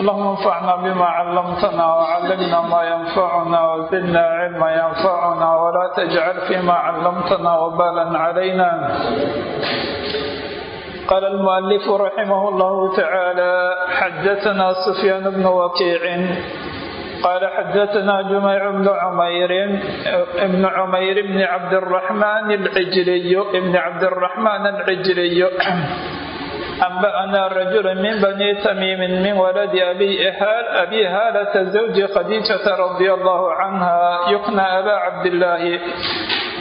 اللهم انفعنا بما علمتنا وعلمنا ما ينفعنا وزدنا علما ينفعنا ولا تجعل فيما علمتنا وبالا علينا قال المؤلف رحمه الله تعالى حدثنا سفيان بن وكيع قال حدثنا جميع بن عمير ابن عمير بن عبد الرحمن العجلي ابن عبد الرحمن العجلي أنبأنا رجل من بني تميم من ولد أبي إهال أبي هالة زوج خديجة رضي الله عنها يقنى أبا عبد الله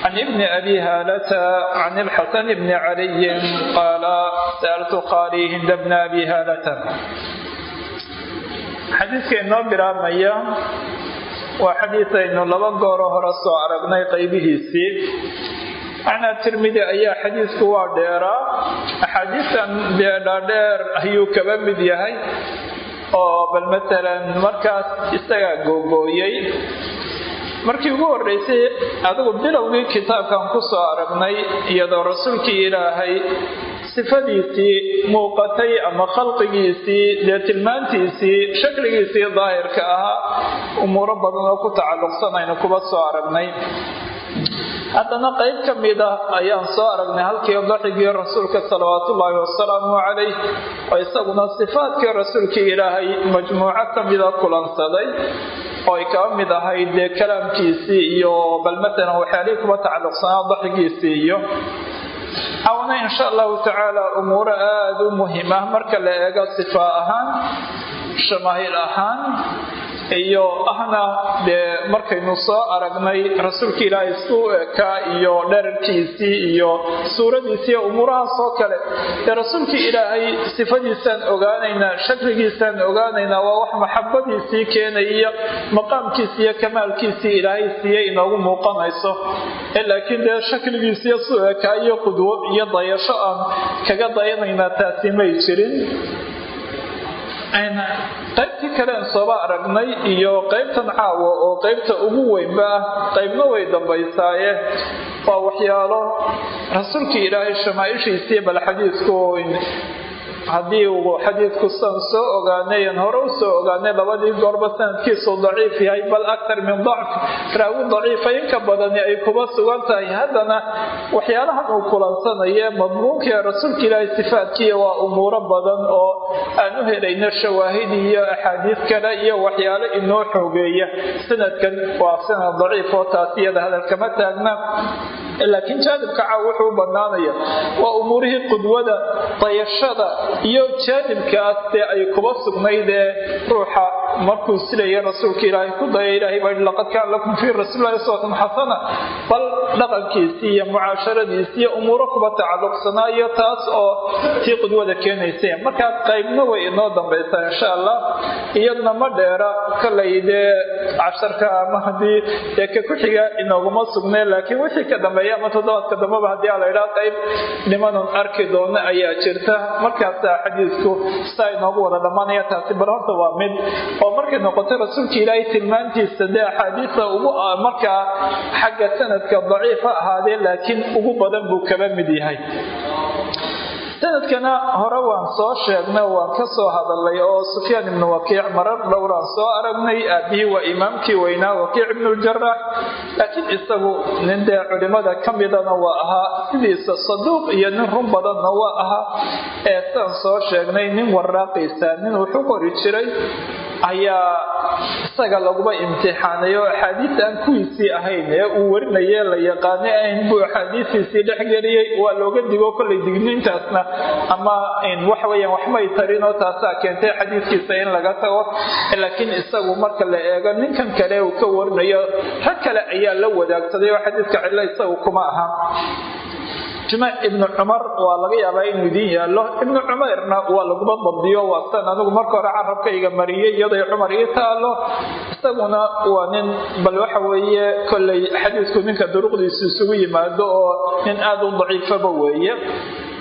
عن ابن أبي هالة عن الحسن بن علي قال سألت قاري هند بن أبي هالة xadiidka inoo bilaabmaya waa xadiid aynu laba gooro hore soo aragnay qaybihiisii macnaa tirmidi ayaa xadiidku waa dheeraa axaadiistan dhaadheer ayuu kaba mid yahay oo bal matalan markaas isagaa googooyey. Markii ugu horreysay adigu bilowgii kitaabkan ku soo aragnay iyadoo rasuulkii ilaahay sifadiisii muuqatay ama khalqigiisii dee tilmaantiisii shakligiisii daahirka ahaa umuuro badan oo ku tacalluqsan aynu kuba soo aragnay haddana qayb ka mid ah ayaan soo aragnay halkii daxigii rasuulka salawaatullaahi wasalaamu calayh oo isaguna sifaadkii rasuulkii ilaahay majmuuco ka mida kulansaday oo ay mid ahayd dee kalaamkiisii iyo bal matalan waxyaalihii kuba tacalluqsanaa daxigiisii iyo. Awna insha allahu tacaala umuuro aada u muhiim ah marka la eego sifaa ahaan shamaahil ahaan iyo ahna dee markaynu soo aragnay rasuulka ilaahay suu ekaa iyo dherarkiisii iyo suuradiisii umuurahaas oo kale dee rasuulkii ilaahay sifadiisaan ogaanaynaa shakligiisaan ogaanaynaa waa wax maxabadiisii keenaya maqaamkiisi iyo kamaalkiisii ilaahay siiyey inoogu muuqanayso. Laakiin dee shakligiisiiyo suu ekaa iyo qudwo iyo dayasho aan kaga dayanaynaa taasi may jirin qaybtii kalean sooba aragnay iyo qaybtan caawa oo qaybta ugu weynba ah qaybna way dambaysaaye. Waa waxyaalo rasuulkii ilaahay shamaaishiisii bal xadiidku haddii uu xadiidku san soo ogaanayan hore u soo ogaanay labadii goorba sanadkiisu daciif yahay bal aktar min dacf. Raawi daciifa inka badani ay kuba sugan tahay. Haddana waxyaalahan uu kulansanaye madmuunka rasuulka ilaahay sifaadkiiya waa umuuro badan oo aan u helayno shawaahid iyo axaadiis kale iyo waxyaalo inoo xoogeeya. Sanadkan waa sanad daciif oo taas iyada hadalkama taagna laakiin jaanibka caaw wuxuu u banaanaya waa umuurihii qudwada dayashada iyo jaanibkaas dee ay kuba sugnayd ee ruuxa markuu silaya rasuulka ilaahay ku daya ilahay baa laqad kaana lakum fii rasuulillahi uswatun xasana. Bal dhaqankiisii iyo mucaasharadiisii iyo umuuro kuba tacalluqsanaa iyo taas oo tii qudwada keenaysa markaa qaybna way inoo dambaysaa insha allah. Iyadna ma dheera kalay casharka ama haddii dee ka ku-xiga inooguma sugnay laakiin wixii ka dambeeya ama toddobaadka dambeba haddii a la idhaa qayb nimanan arki doono ayaa jirta. Markaasaa xadiidku saa inoogu wada dhammaanaya taasi bal horta waa mid oo markay noqotay rasuulka ilaahay tilmaantiisa dee axaadiisa ugu markaa xagga sanadka daciif ha ahaadee laakiin ugu badan buu kaba mid yahay sanadkana hore waan soo sheegnay waan ka soo hadalay oo sufyaan ibnu wakiic marar dhowraan soo aragnay. Aabihii waa imaamkii weynaa wakiic ibnuljarax laakiin isagu nin dee culimada ka midana waa ahaa sidiisa saduuq iyo nin run badanna waa ahaa. Ee saan soo sheegnay nin waraaqiisa nin wuxu qori jiray ayaa isaga laguba imtixaanay oo aan kuwiisii ahayn ee uu warinaye la yaqaanay ahayn buu axaadiistiisii dhexgeliyey waa looga digo kollay digniintaasna. Ama waxaweyaan waxmay tarin oo taasaa keentay xadiiskiisa in laga tago. Laakiin isagu marka la eego ninkan kale uu ka warinayo rag kale ayaa la wadaagsaday oo xadiiska cidlo isagu kuma aha jimaac ibnu cumar waa laga yaabaa inuu idiin yaallo. Ibnu cumayrna waa laguba dabdiyo waa anigu marka hore carabkayga mariyey iyaday cumar ii taalo isaguna waa nin bal waxa weeye kollay xadiisku ninka duruqdiisu isugu yimaado oo nin aada u daciifaba weeye.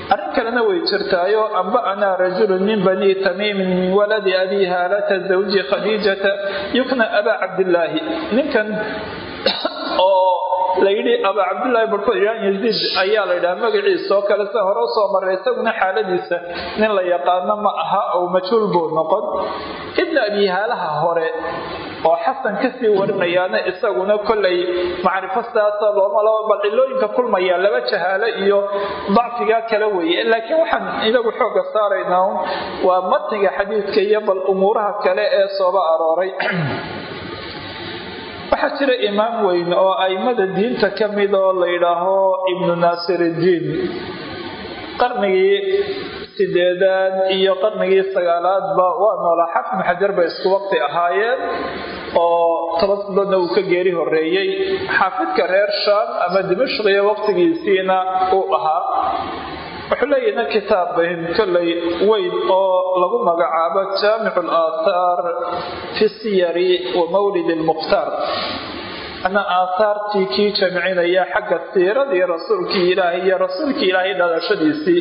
Arrin kalena way jirtaayo amba'anaa rajulu min bani tamiimin min waladi abi haalata zawji khadiijata yukna abaa cabdillaahi. Ninkan oo layidhi aba cabdullaahi barkood ilaan yaziid ayaa la yidhaha magaciisa oo kale sida hore u soo maray isaguna xaaladiisa nin la yaqaano ma aha oo majhuul buu noqon. Ibna abihaalaha hore oo xasan ka sii warinayaana isaguna kollay macrifo sidaasa looma laba bal cilooyinka kulmaya laba jahaalo iyo dacfiga kala weeye. Laakiin waxaan inagu xooga saaraynaa waa matniga xadiidka iyo bal umuuraha kale ee sooba arooray waxaa jira imaam weyn oo aimada diinta ka mid oo la yidhaaho ibnu naasiriddiin qarnigii sideedaad iyo qarnigii sagaalaadba waa noolaa xafn xajar bay isku waqti ahaayeen oo toban uu ka geeri horeeyey xaafidka reer shaam ama dimashqiya waqtigiisiina uu ahaa wuxuu leeyahna kitaab kolley weyn oo lagu magacaabo jaamicu alaathaar fi siyari wa mawlid lmukhtaar ana aathaartii kii jamcinaya xagga siiradii rasuulkii ilaahay iyo rasuulkii ilaahay dhalashadiisii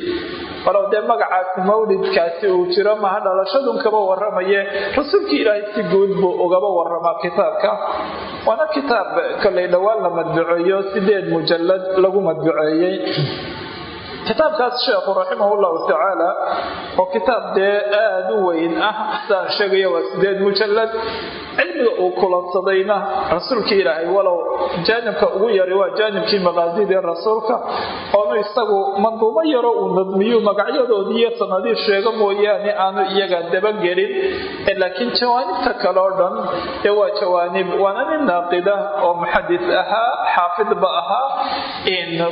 walow dee magacaasi mawlidkaasi uu jiro maha dhalashadun kaba waramaye rasuulkii ilaahay si guud buu ugaba waramaa kitaabka. Waana kitaab kolley dhowaan la madbuceeyo sideed mujalad lagu madbuceeyey kitaabkaas sheekhu raximahullahu tacaala oo kitaab dee aada u weyn ah sidaan sheegaya waa sideed mujalad cilmiga uu kulansadayna rasuulkii ilaahay walow jaanibka ugu yari waa jaanibkii maqaasidii rasuulka oonu isagu manduumo yaro uu nadmiyu magacyadoodii iyo sanadii sheego mooyaane aanu iyaga dabagelin laakiin jawaanibta kale oo dhan dee waa jawaanib waana nin naaqida oo muxadis ahaa xaafidba ahaa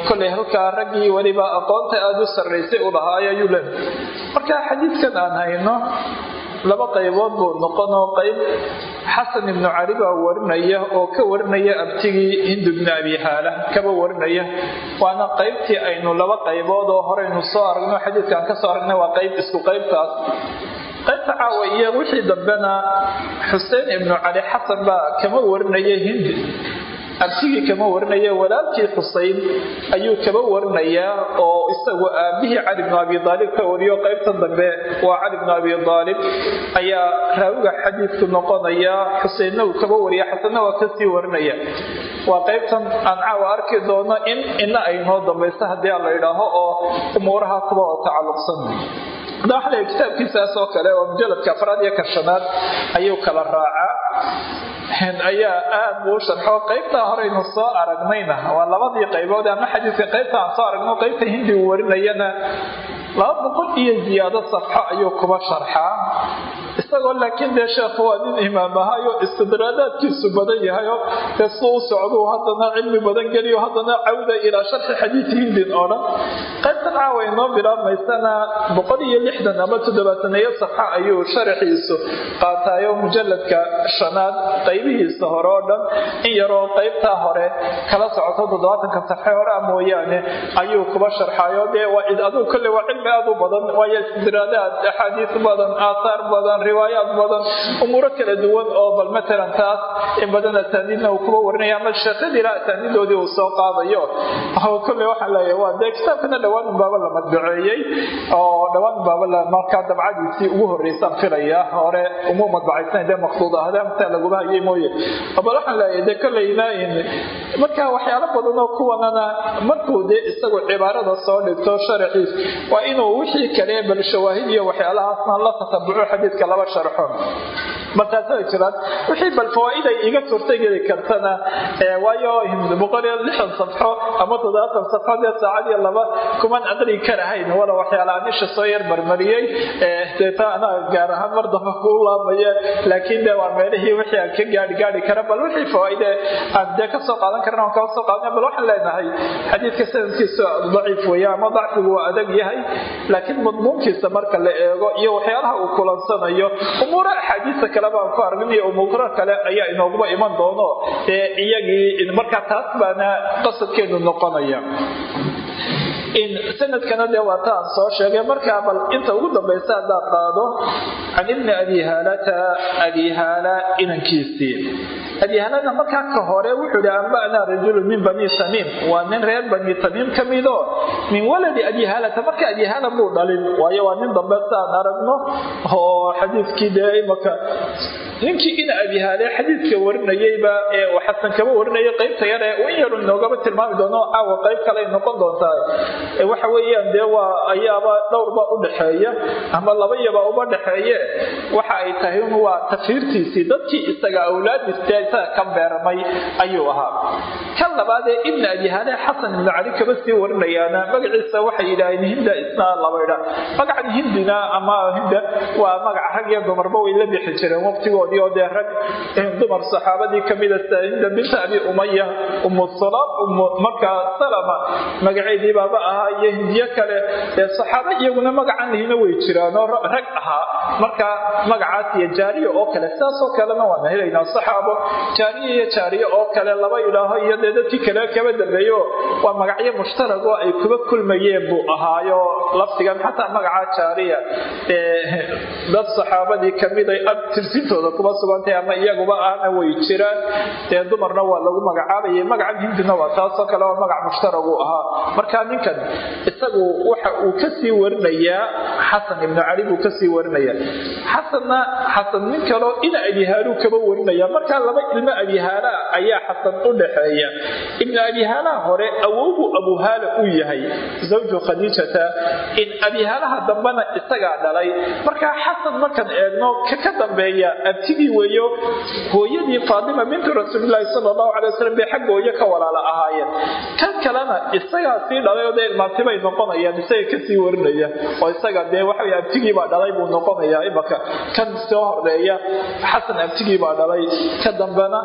koley halkaa raggii weliba aqoonta aada u sarraysay u lahaay ayuu le marka xadiidkan aan hayno laba qaybood buu noqonoo qayb xasan ibnu cali baa warinaya oo ka warinaya abtigii hindu ibnu abi haala kaba warinaya. Waana qaybtii aynu laba qaybood oo horeynu soo aragno xadiidkaan ka soo aragnay waa qayb isku qaybtaas. Qaybta caawa iyo wixii dambena xuseen ibnu cali xasan baa kama warinaya hindi abtigii kama warinaya walaalkii xuseyn ayuu kaba warinayaa oo isagu aabihii cali bnu abi aalib ka wariyo. Qaybtan dambe waa cali bnu abi aalib ayaa raawiga xadiidku noqonaya xuseynna uu kaba wariya xasanna waa ka sii warinaya waa qaybtan aan caawa arki doono in ina ay noo dambayso haddii aan la idhaaho oo umuuraha kuba oo tacalluqsan la kitaabkiisaas oo kale oo mujaladka afraad iyo kashanaad ayuu kala raacaa. Ayaa aad buu u sharxo qaybtaa horeynu soo aragnayna waa labadii qaybood. Ama xadiidka qaybta aan soo aragno qaybta hindi uu warinayana laba boqol iyo ziyaado safxo ayuu kuba sharxaa. Isagoo laakiin dee sheekhu waa nin imaam ahayo istidraadaadkiisu badan yahayo dee su u socduu haddana cilmi badan geliyo haddana cawda ilaa sharxi xadiid hindin qaybtan caawa inoo bilaabmaysana boqol iyo lixdan ama toddobaataneeyo safxa ayuu sharaxiisu qaataayo mujaladka shanaad qaybihiisa hore oo dhan. In yaroo qaybtaa hore kala socoto toddobaatanka safxe hore a mooyaane ayuu kuba sharxayo dee waa aduu kolle waa cilmi aad u badan waayo istidraadaad axaadiis badan aathaar badan riwaayaad badan umuuro kala duwan oo bal matalan taas in badan asaaniidna uu kuba warinaya ama sheekadiila asaaniidoodii uu soo qaadayo. Kolle waxaan leeyahay waa dee kitaabkana dhowaan unbaaba la madbaceeyey oo dhowaan unbaaba markaa dabcadiisii ugu horreysaan filaya. Hore umuu madbacaysan dee maqsuud ahda mtaa laguma hayay mooye. Bal waxaan leeyahay dee kolleyna marka waxyaalo badan oo kuwanana markuu dee isagu cibaarada soo dhigto sharaxiis waa inuu wixii kale bal shawaahid iyo waxyaalahaasna la tatabuco xadiidka laba sharxo markaasay jiraan. Wixii bal fawaaid ay iga suurtageli kartana waayo boqol iyo lixdan safxo ama toddobaatan safxo dee saacad iyo laba kuman aqri karahayn wala waxyaala anisha soo yar marmariyey deeta anaa gaar ahaan mar damba kuu laabaya laakiin de waa meelihii wixii aan ka gaari gaari kara bal wixii fawaaide aan dee ka soo qaadan karna aan kaa soo qaadan bal waxaan leenahay xadiidka sanadkiisa daciif weeye ama dacfigu waa adag yahay. Laakiin madmuunkiisa marka la eego iyo waxyaalaha uu kulansanayo umuura axaadiista kale baan ku arginayo umuuro kale ayaa inooguba iman doono. Iyagii markaa taas baana qasadkeenu noqonaya sanadkana dee waa ta aan soo sheegay markaa bal inta ugu dambaysa haddaad qaado can ibni abi haalata abi haala inankiisii abi haalana markaa ka hore wuxuu ihi anba'naa rajulu min bani tamiim waa nin reer bani tamiim ka mido min waladi abi haalata. Marka abi haala muu dhalin waayo waa nin dambe saan aragno oo xadiidkii dee imaka ninkii ina abihaale xadiidka warinayeyba ee xasan kaba warinayay qaybta yar ee in yaru inoogaba tilmaami doono caawa qayb kale noqon doontaa waxa weeyaan dee waa ayaaba dhowrba u dhexeeya ama laba yaba uba waxa ay tahay un waa tafiirtiisii dadkii isaga awlaadiista isaga ka beermay ayuu ahaa. Kan labaad ee ibna abihaale xasan ibnu cali kaba sii warinayaana. Magaciisa waxay yidhaaheen hinda isna labaydha magacan hindina ama hinda waa magaca rag iyo dumarba way la bixi jireen waqtigoodii oo dee rag dumar saxaabadii kamida sida hinda binta abi umaya umu salaam markaa salama magaceedii baaba ahaa iyo hindiyo kale saxaaba iyaguna magacan lihina way jiraan oo rag ahaa. Marka magacaas iyo jaariya oo kale sidaasoo kalena waana helaynaa saxaabo jaariya iyo jaariye oo kale laba idhaaho iyo dee dadkii kale kaba dambeeyo. Waa magacyo mushtarag oo ay kuba kulmayeen buu ahaayo. Lafdigan xataa magaca jaariya dad saxaabadii kamiday tirsintooda kuba sugantay ama iyaguba ahna way jiraan. Dee dumarna waa lagu magacaabayay magacan hindina waa taasoo kale oo magac mushtarag uu ahaa. Marka ninkan isagu waxa uu ka sii warinayaa xasan ibnu cali buu ka sii warinayaa xasanna xasan nin kaleo ina abihaaluu kaba warinaya. Markaa laba ilmo abihaala ayaa xasan u dhaxeeya ibnu abihaalaha hore awowbuu abuhaala uu yahay zawju khadiijata. In abihaalaha dambena isagaa dhalay. Markaa xasan markaan eegno ka ka dambeeya abtigii weeyo hooyadii faatima bintu rasuulilaahi sala allahu calay wasalam bay hooyo ka walaala ahaayeen. Kan kalena isagaa sii dhalay oo dee ilmaantibay noqonayaan isaga ka sii warinaya oo isaga dee waxa abtigii baa dhalay buu noqonayaa imaka kan soo horreeya xasan abtigii baa dhalay. Ka dambena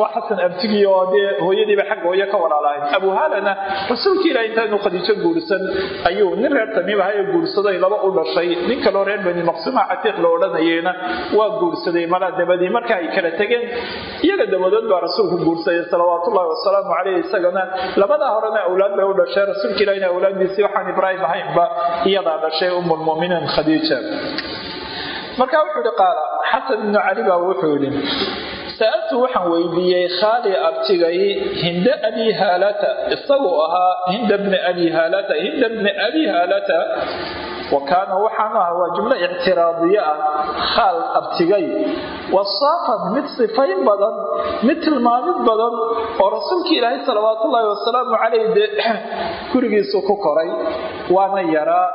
waa xasan abtigii oo dee hooyadiiba xagga hooyo ka walaalahayn abuhaalana rasuulka ilaah intaanu khadiijo guursan ayuu nin reer tamiim ahay oo guursaday laba u dhashay. Nin kaloo reer bani maqsuuma catiiq la odhanayeyna waa guursaday malaa dabadii marka ay kala tegeen iyaga dabadood baa rasuulku guursaday salawaatullahi wasalaamu caleyh isagana labadaa horena awlaad bay u dhashay. Rasuulka ilahina awlaaddiisii waxaan ibraahim ahaynba iyadaa dhashay umulmuminiin khadiija. Marka wuxuu ihi qaala xasan ibnu cali baa wuxuu yidhi sa'altu waxaan weydiiyey khaali abtigay hinda abi haalata isaguu ahaa hinda bni abi haalata hinda bni abi haalata wa kaana waxaanu ahaa waa jumlo ictiraadiye ah khaal abtigay. Wasaafan mid sifayn badan mid tilmaamid badan oo rasuulka ilaahay salawaatullaahi wasalaamu caleyh dee gurigiisu ku koray. Waana yaraa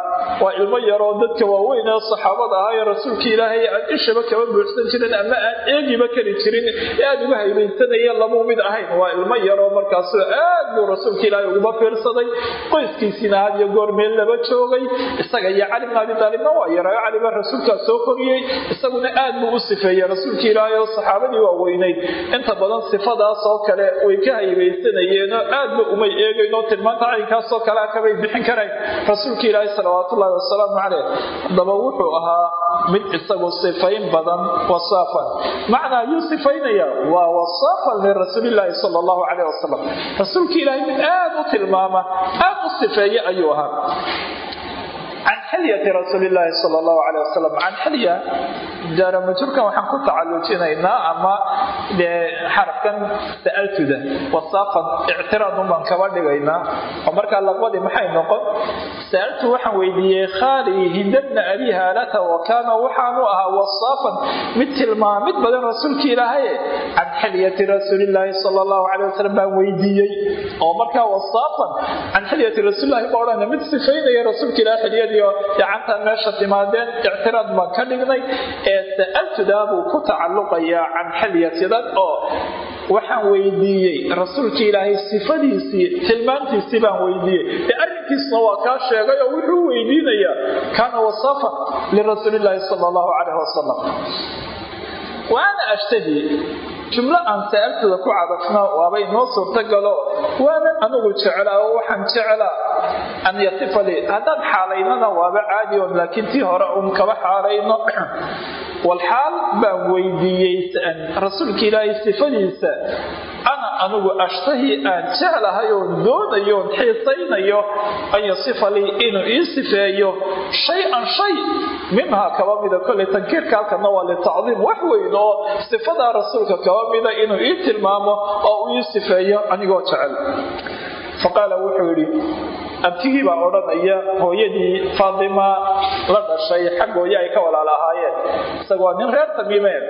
waa ilmo yaroo dadka waaweyn ee saxaabada ahaa ee rasuulka ilaahay aan ishaba kaba buuxsan jirin ama aan eegiba kari jirin ee aad uga haybaysanaya lamuu mid ahayn. Waa ilmo yaroo markaasu aad buu rasuulka ilaahay uguba fiirsaday. Qoyskiisiina had iyo goor meel laba joogay isaga cali bn abi taalibna waa yaraayo caliba rasuulkaa soo koriyey. Isaguna aad buu u sifeeyey. Rasuulka ilaahay oo saxaabadii waaweynayd inta badan sifadaas oo kale way ka haybaysanayeenoo aadba umay eegaynoo tilmaanta caynkaasoo kalea kabay bixin karayn rasuulka ilaahay salawaatullahi wasalaamu caleyh haddaba wuxuu ahaa mid isagu sifayn badan wasaafan. Macnaa yuu sifaynaya? Waa wasaafan lirasuulilaahi sala allahu caleyh wasalam rasuulka ilaahay mid aad u tilmaama aad u sifeeye ayuu ahaa can xilyati rasuulilaahi sal allahu caley wasalam can xilya jaramajurkan waxaan ku tacalujinaynaa ama xarafkan sa'altuda wasaafan ictiraadun baan kaba dhigaynaa oo markaa laqbadii maxay noqon sa'altu waxaan weydiiyey khaali hindabna abi haalata wa kaana waxaanu ahaa wasaafan mid tilmaamid badan rasuulka ilaahaye can xilyati rasuulilaahi sal allahu caley wasalam baan weydiiyey oo markaa wasaafan can xilyati rasuulilahi odhana mid sifaynaya rasuulka ilaah xilyadii gacantaan meesha timaadeen ictiraad baan ka dhignay sa'altudaa buu ku tacalluqayaa can xilyatidan oo waxaan weydiiyey rasuulka ilaahay sifadiisii tilmaantiisii baan weydiiyey. Arrinkiisna waa kaa sheegay oo wuxuu weydiinayaa kaana wasafa lirasuulilaahi sal allahu caleyh wasalam wa ana jumlo aan sa'altooda ku cadafno waaba inoo suurtagalo waana anigu jeclaa oo waxaan jeclaa an yasifa lii haddaan xaalaynana waaba caadi on laakiin tii hore uun kaba xaalayno. Walxaal baan weydiiyey rasuulka ilaahay sifadiisa ana anigu ashtahi aan jeclahay oon doonayo oon xiisaynayo an yasifa inuu ii sifeeyo shay-an shay minhaa kaba mida kolley tankiirka halkana waa litacdiim wax weyn oo sifadaa rasuulka kaba mida inuu ii tilmaamo oo uu ii sifeeyo anigoo jecel. Faqaala wuxuu yidhi abtigii baa odhanaya hooyadii faatima la dhashay xag hooye ay ka walaal ahaayeen isaga waa nin reer tamiimeen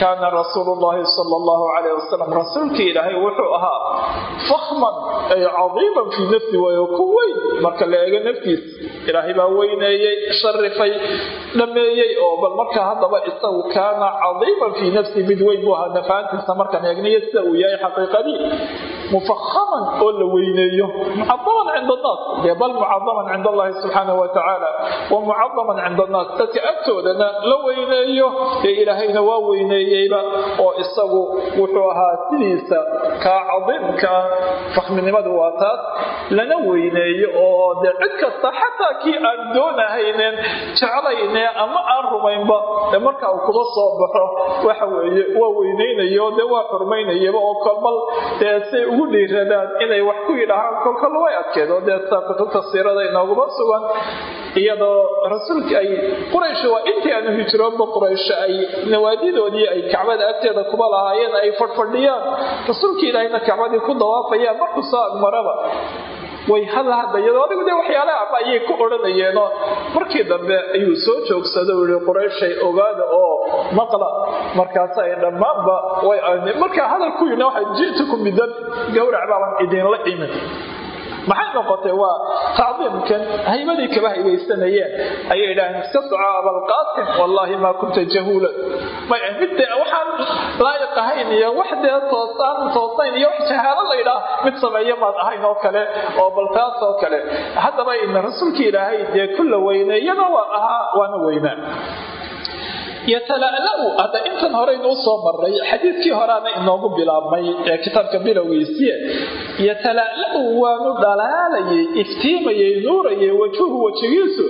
kaana rasuulu sala allahu calayh wasalam rasuulkii ilaahay wuxuu ahaa fakhman ay cadiiman fii nafsi waayo ku weyn marka la eego naftiisa ilaahay baa weyneeyey sharifay dhameeyey oo bal markaa haddaba isagu kaana cadiiman fii nafsi mid weyn buu ahaa nafaantiisa markaan eegnayo sida uu yahay xaqiiqadii mufakhaman oo la weyneeyo mucadaman cinda annaas dee bal mucadaman cinda allahi subxaanahu wa tacaala wa mucadaman cinda annaas dadka agtoodana la weyneeyo dee ilaahayna waa weyneeyeyba oo isagu wuxuu ahaa sidiisa kaa cadiimka fakhminimadu waa taas lana weyneeyo oo dee cid kasta xataa kii aan doonahaynen jeclayne ama aan rumaynba dee marka uu kuba soo baxo waxa weeye waa weyneynayo dee waa xurmaynayaba oo kolbal dee say ugu dhiiradaan inay wax ku yidhaahaan kolkol way adkeed oo dee saa kutubta siirada sugan iyadoo rasuulka ay quraysh waa intii aanu hijroonba quraysh ay nawaadidoodii ay kacbada agteeda kuba lahaayeen ay fadhfadhiyaan rasuulka ilaahayna kacbadii ku dawaafayaan markuu soo agmaraba way hadla hadlayeen adigu dee waxyaalaha ama ayay ku odhanayeenoo markii dambe ayuu soo joogsada u yihi qurayshay ogaada oo maqla markaas ay dhammaanba markaa hadal ku yidhi waxay ji'tukum bidab gowrac baaban idinla imin maxay noqotay? Waa tacdiimkan haybadii kaba haybeysanayeen ayay idhaaheen iska soco abalqaasim wallaahi maa kunta jahuulan may mid waxaan laayiq ahayn iyo wax dee toosaan toosayn iyo wax jahaalo la ydhaah mid sameeya maad ahayn oo kale oo bal taas oo kale. Haddaba ina rasuulka ilaahay dee kulla weyneeyana waa ahaa waana weynaa yatala'la'u hadda intan horeynuu soo maray xadiidkii horeana inoogu bilaabmay ee kitaabka bilowgiisiye yatala'la'u waanu dhalaalayay iftiimayay nuurayay wajuhu wejigiisu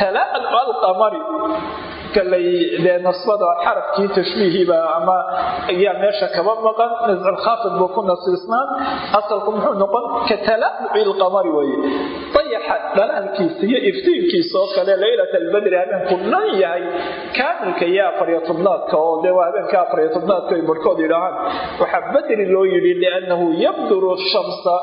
tala'lu alqamari kalay dee nasbada xarafkii tashbiihiba ama ayaa meesha kaba maqan nasculkhaafid buu ku nasiisnaan asalku muxuu noqon ka tala'luci lqamari weye dayaxa dhalaalkiisa iyo iftiinkiisa oo kale laylat albadri habeenku dhan yahay kaamilka iyo afariyo tobnaadka oo dee waa habeenka afariyo tobnaadka ay barhkood yidhaahaan. Waxaa badri loo yidhi liannahu yabduru shamsa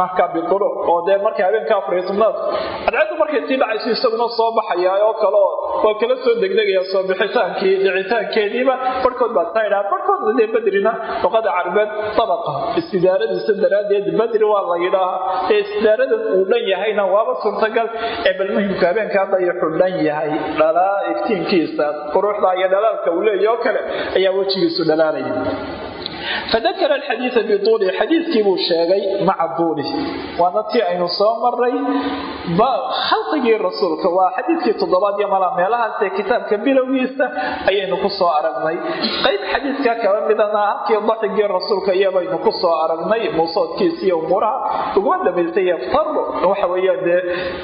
marka biduruc oo dee marka habeenka afariyo tobnaadka cadceeddu markay sii dhacayso isaguna soo baxaya oo kale oo waa kala soo degdegaya soo bixitaankii dhicitaankeediiba barhkood baa saa idhaha barhkoodna dee badrina luqada carabeed sabaqa istidaaradiisa daraaddeed badri waa la yidhaahaa. Ee istidaaradan uu dhan yahayna waaba suurtagal ee bal muhimka habeenka hadda ayuxuu dhan yahay. Dhalaa iftiinkiisa quruxda iyo dhalaalka uu leeya oo kale ayaa wejigiisu dhalaalaya fadakara alxadiida bituulihi xadiidkii buu sheegay maca duulih waana tii aynu soo maray khalqigii rasuulka waa xadiidkii toddobaad iyo mala meelahaasee kitaabka bilowgiisa ayaynu ku soo aragnay qayb xadiidka kaba midana halkii daxigii rasuulka iyabaynu ku soo aragnay muusoodkiisa iyo umuuraha uguma dambaysay yaftaru waxa weeyaan dee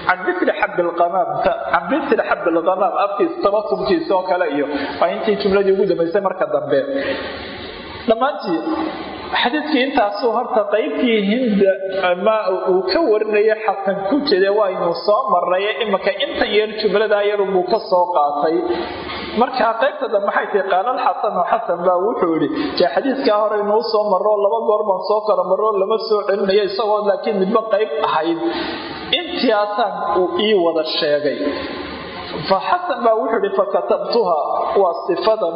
can mitli xabbi lqamaamta can mitli xabbi lqamaam afkiisa tabatumkiisa oo kale iyo waa intii jumladii ugu dambaysay marka dambe dhammaantii xadiidkii intaasuu horta qaybtii hinda ama uu ka warinaya xasan ku jira waynu soo maray imanka intan yar jumladaa yarubuu ka soo qaatay. Markaa qaybta dambe maxay tahi qaalal xasanu xasan baa wuxuu yidhi jee xadiidkaa hore inuu soo maro laba goor baan soo kala maro lama soo celinayo isagoo laakiin midba qayb ahayd intiaasaan uu ii wada sheegay faxasan baa wuxuu ihi fakatabtuha waa sifadan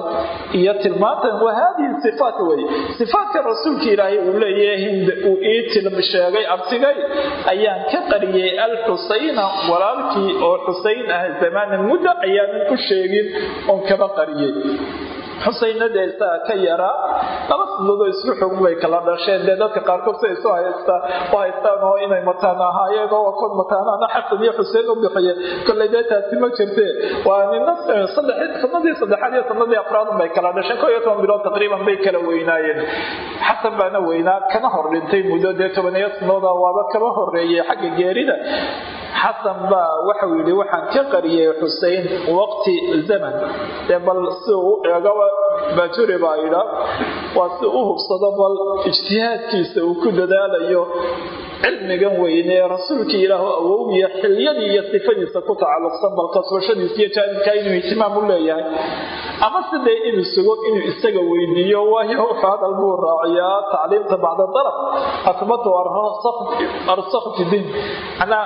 iyo tilmaantan. Wa haadihi sifaat wey. Sifaatka rasuulka ilaahay uu leeyahay hind uu ii sheegay abtigay ayaan ka qariyey alxusayna walaalkii oo xusayn ah zamaanan muddo ayaanan u sheegin oon kaba qariyey xusaynada isaga ka yaraa laba sanadood isku xugum bay kala dhasheen. Dee dadka qaarkood si isu haysta u haystaan oo inay mataan ahaayeen oo kood mataanaana xasan iyo xuseen u bixiyeen kolley taasi ma jirtee waa nina sanadii saddexaad iyo sanadii afraad bay kala dhasheen. Koo iyo toban bilood taqriiban bay kala weynaayeen. Xasan baana weynaa kana hor dhintay muddo dee tobaniyo sanooda waaba kaba horeeyey xagga geerida. Xasan baa waxau yidhi waxaan ka qariyey xusein waqti zaman. Dee bal si uu eegaba bajuri baa idha waa si u hubsado bal ijtihaadkiisa uu ku dadaalayo cilmigan weyne rasuulkii ilaahu awowgiya xilyadii iyo sifadiisa ku tacalluqsan bal kasbashadiisa iyo jaanibkaa inuu ihtimaam u leeyahay. Ama sidee inuu sugo inuu isaga weydiiyo? Waayo hadal buu raaciyaa tacliimta bacda dalab. Atmatu arsakh fi diin. Manaa